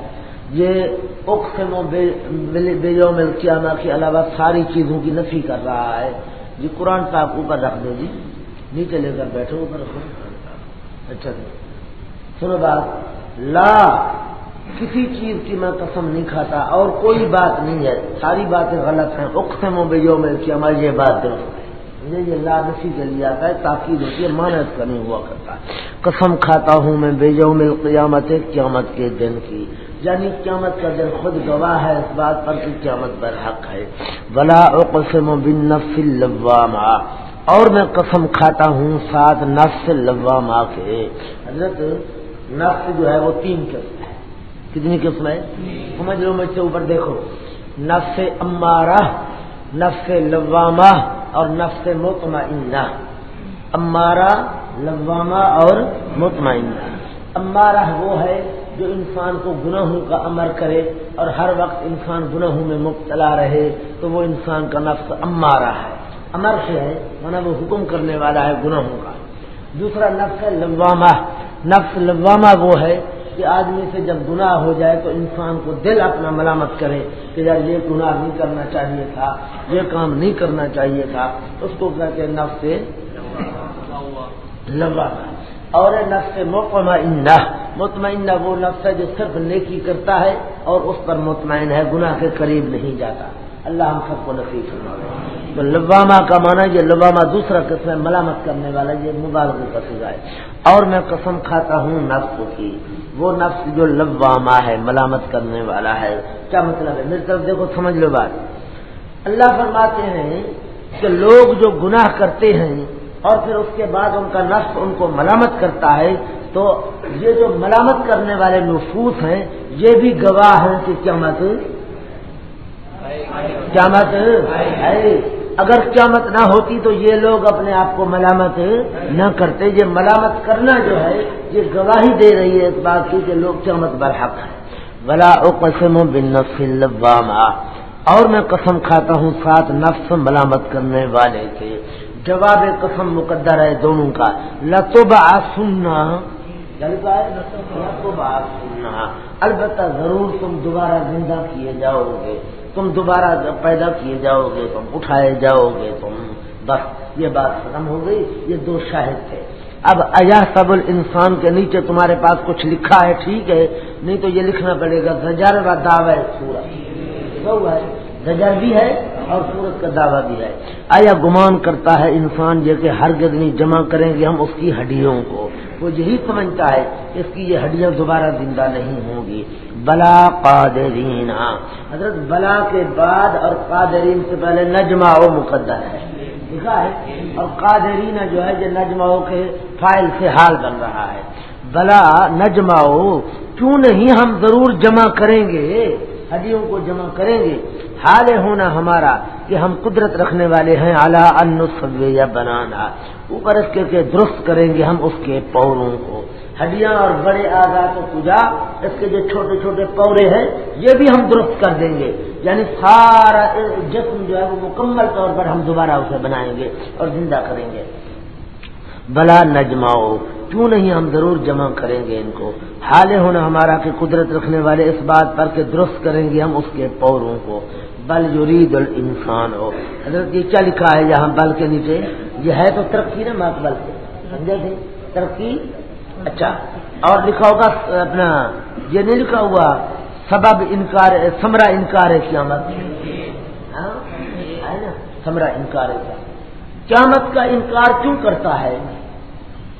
یہ اقسم و بے یوم القیامہ کے علاوہ ساری چیزوں کی نفی کر رہا ہے۔ جی قرآن صاحب اوپر رکھ دو جی۔ نیچے لے کر بیٹھو، اوپر رکھو۔ اچھا جی۔ سنو بات۔ لا، کسی چیز کی میں قسم نہیں کھاتا اور کوئی بات نہیں ہے۔ ساری باتیں غلط ہیں۔ اقسم و بے یوم القیامہ یہ بات درست ہے۔ یہ لادسی کے لیے آتا ہے۔ تاکید ہوتی ہے، مانت کا نہیں ہوا کرتا۔ قسم کھاتا ہوں میں بے جو قیامت قیامت کے دن کی۔ یعنی قیامت کا دن خود گواہ ہے اس بات پر کہ قیامت پر حق ہے۔ بلا اقسم بن نفس اللوامہ اور میں قسم کھاتا ہوں سات نفس اللوامہ کے۔ حضرت، نفس جو ہے وہ تین قسم ہے کتنی قسم ہے سمجھ لو مجھ سے اوپر دیکھو۔ نفس امارہ، نفس لوامہ اور نفس مطمئنہ۔ امارہ، لوامہ اور مطمئنہ۔ امارہ وہ ہے جو انسان کو گناہوں کا امر کرے اور ہر وقت انسان گناہوں میں مبتلا رہے، تو وہ انسان کا نفس امارہ ہے۔ امر سے ہے مانا وہ حکم کرنے والا ہے گناہوں کا۔ دوسرا نفس ہے لوامہ۔ نفس لوامہ وہ ہے کہ آدمی سے جب گناہ ہو جائے تو انسان کو دل اپنا ملامت کرے کہ یار یہ گناہ نہیں کرنا چاہیے تھا، یہ کام نہیں کرنا چاہیے تھا۔ اس کو کہتے ہیں نفس لمبا اور نفس مطمئنہ۔ مطمئنہ وہ نفس ہے جو صرف نیکی کرتا ہے اور اس پر مطمئن ہے، گناہ کے قریب نہیں جاتا۔ اللہ ہم سب کو نصیب تو لبامہ کا مانا یہ لبامہ دوسرا قسم ہے، ملامت کرنے والا، یہ مبارک کا سزا ہے۔ اور میں قسم کھاتا ہوں نفس کی۔ وہ نفس جو لبامہ ہے، ملامت کرنے والا ہے۔ کیا مطلب ہے؟ میری طرف دیکھو، سمجھ لو بات۔ اللہ فرماتے ہیں کہ لوگ جو گناہ کرتے ہیں اور پھر اس کے بعد ان کا نفس ان کو ملامت کرتا ہے، تو یہ جو ملامت کرنے والے نفوس ہیں، یہ بھی گواہ ہیں کہ کیا مت قیامت ہے۔ اگر قیامت نہ ہوتی تو یہ لوگ اپنے آپ کو ملامت نہ کرتے۔ یہ ملامت کرنا جو ہے، یہ گواہی دے رہی ہے اس بات کی کہ لوگ قیامت برحق ہے بلا او قسم بن اور میں قسم کھاتا ہوں سات نفس ملامت کرنے والے کے۔ جواب قسم مقدر ہے دونوں کا۔ لتوبا سننا لتوبا سننا البتہ ضرور تم دوبارہ زندہ کیے جاؤ گے۔ تم دوبارہ پیدا کیے جاؤ گے، تم اٹھائے جاؤ گے، تم بس، یہ بات ختم ہو گئی، یہ دو شاہد تھے۔ اب ایا سب انسان کے نیچے تمہارے پاس کچھ لکھا ہے، ٹھیک ہے، نہیں تو یہ لکھنا پڑے گا زجر کا دعوی سورج زجر بھی ہے اور سورج کا دعویٰ بھی ہے۔ آیا گمان کرتا ہے انسان جیسے ہر گدنی جمع کریں گے ہم اس کی ہڈیوں کو۔ وہ یہی سمجھتا ہے اس کی یہ ہڈیاں دوبارہ زندہ نہیں ہوں گی۔ بلا قادرین۔ حضرت بلا کے بعد اور قادرین سے پہلے نجما و مقدر ہے۔ لکھا ہے، اور قادرین جو ہے، یہ نجماؤ کے فائل سے حال بن رہا ہے۔ بلا نجماؤ کیوں نہیں ہم ضرور جمع کریں گے؟ ہڈیوں کو جمع کریں گے۔ حال ہونا ہمارا کہ ہم قدرت رکھنے والے ہیں اعلیٰ ان یا بنانا۔ اوپر اس کے درست کریں گے ہم اس کے پوروں کو۔ ہڈیاں اور بڑے آزاد کو پوجا اس کے جو چھوٹے چھوٹے پورے ہیں، یہ بھی ہم درست کر دیں گے۔ یعنی سارا جسم جو ہے وہ مکمل طور پر ہم دوبارہ اسے بنائیں گے اور زندہ کریں گے۔ بلا نجماؤ کیوں نہیں ہم ضرور جمع کریں گے ان کو؟ حال ہونا ہمارا کہ قدرت رکھنے والے اس بات پر کہ درست کریں گے ہم اس کے پوروں کو۔ بل یرید الانسان ہو حضرت یہ کیا لکھا ہے یہاں بل کے نیچے؟ یہ ہے تو ترقی نا مات بل کے۔ سمجھے تھے ترقی؟ اچھا۔ اور لکھا ہوگا اپنا، یہ نہیں لکھا ہوا، سبب انکار سمرا انکار ہے قیامت۔ ہاں؟ سمرا انکار ہے۔ قیامت کا انکار کیوں کرتا ہے؟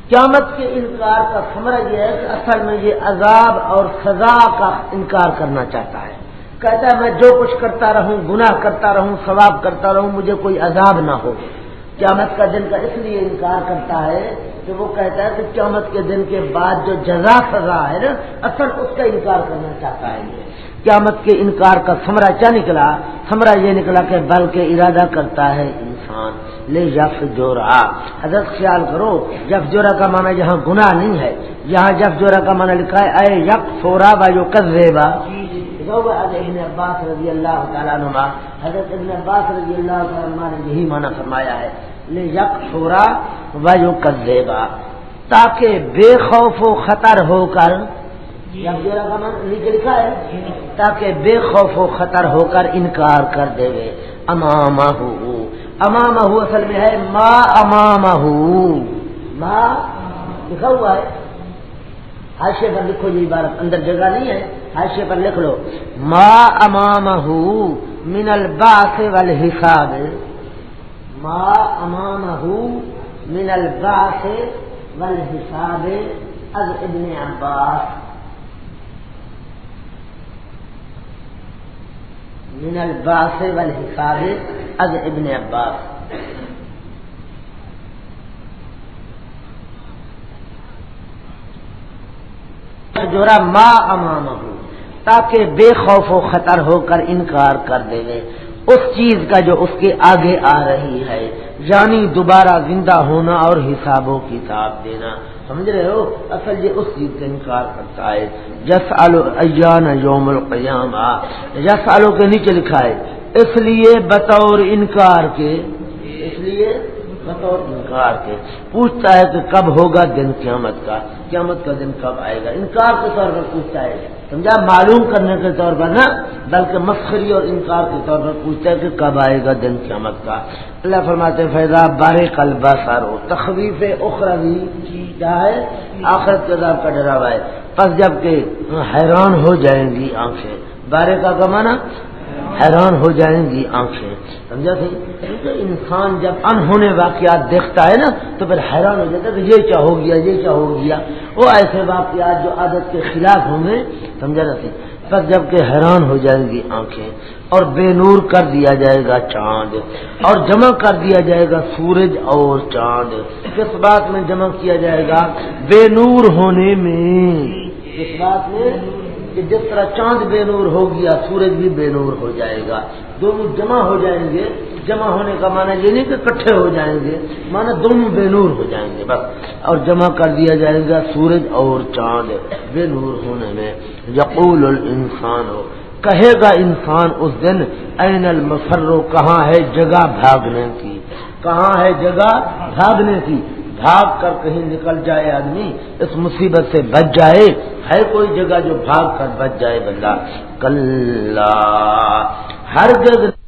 قیامت کے انکار کا سمرا یہ ہے کہ اصل میں یہ عذاب اور سزا کا انکار کرنا چاہتا ہے۔ کہتا ہے میں جو کچھ کرتا رہوں، گناہ کرتا رہوں، ثواب کرتا رہوں، مجھے کوئی عذاب نہ ہو۔ قیامت کا دن کا اس لیے انکار کرتا ہے کہ وہ کہتا ہے کہ قیامت کے دن کے بعد جو جزا سزا ہے نا، اصل اس کا انکار کرنا چاہتا ہے یہ۔ قیامت کے انکار کا سمرا کیا نکلا؟ سمرا یہ نکلا کہ بل کے ارادہ کرتا ہے انسان۔ لے یف جورا۔ حضرت خیال کرو جف جورا کا معنی جہاں گناہ نہیں ہے، یہاں جف جورا کا معنی لکھا ہے، اے یک سورا با جو کر ابن عباس رضی اللہ تعالیٰ نما حضرت ابن عباس رضی اللہ تعالیٰ نے یہی معنی فرمایا ہے، لے یک سورا و جو کر تاکہ بے خوف و خطر ہو کر نیچے لکھا ہے، تاکہ بے خوف و خطر ہو کر انکار کر دے امامہ امامہ اصل میں ہے ما امامہ ما لکھا ہوا ہے. حاشے پر لکھو یہ عبارت، اندر جگہ نہیں ہے حاشے پر لکھ لو. ما امامہ من الباس والحساب ما امامہ من الباس والحساب از ابن عباس. من الباس والحساب از ابن عباس. جورا ما امام تاکہ بے خوف و خطر ہو کر انکار کر دے اس چیز کا جو اس کے آگے آ رہی ہے یعنی دوبارہ زندہ ہونا اور حساب و کتاب دینا۔ سمجھ رہے ہو؟ اصل یہ اس چیز کا انکار کرتا ہے جس آلو ایان یوم القیام یس آلو کے نیچے لکھا ہے، اس لیے بطور انکار کے، اس لیے بطور انکار کے پوچھتا ہے کہ کب ہوگا دن قیامت کا قیامت کا دن کب آئے گا؟ انکار کے طور پر پوچھتا ہے۔ سمجھا؟ معلوم کرنے کے طور پر نا بلکہ مسخری اور انکار کے طور پر پوچھتا ہے کہ کب آئے گا دن قیامت کا۔ اللہ فرماتے فیضا بارے کل بسار تخویف اخروی کیا ہے، آخرت کے کا ڈراوا ہے۔ پس جبکہ حیران ہو جائیں گی آنکھیں۔ بارے کا کمانا حیران ہو جائیں گی آنکھیں۔ سمجھا سی انسان جب انہونے واقعات دیکھتا ہے نا، تو پھر حیران ہو جاتا ہے کہ یہ کیا ہو گیا، یہ کیا ہو گیا۔ وہ ایسے واقعات جو عادت کے خلاف ہوں گے، سمجھا سی بس جبکہ حیران ہو جائیں گی آنکھیں، اور بے نور کر دیا جائے گا چاند، اور جمع کر دیا جائے گا سورج اور چاند۔ کس بات میں جمع کیا جائے گا؟ بے نور ہونے میں۔ کس بات میں؟ کہ جس طرح چاند بے نور ہو گیا، سورج بھی بے نور ہو جائے گا۔ دونوں جمع ہو جائیں گے۔ جمع ہونے کا معنی یہ نہیں کہ کٹھے ہو جائیں گے، معنی دونوں بے نور ہو جائیں گے بس۔ اور جمع کر دیا جائے گا سورج اور چاند بے نور ہونے میں۔ یقول الانسان ہو کہے گا انسان اس دن، این المفرو کہاں ہے جگہ بھاگنے کی؟ کہاں ہے جگہ بھاگنے کی؟ بھاگ کر کہیں نکل جائے آدمی، اس مصیبت سے بچ جائے۔ ہے کوئی جگہ جو بھاگ کر بچ جائے بندہ۔ کل ہر جگہ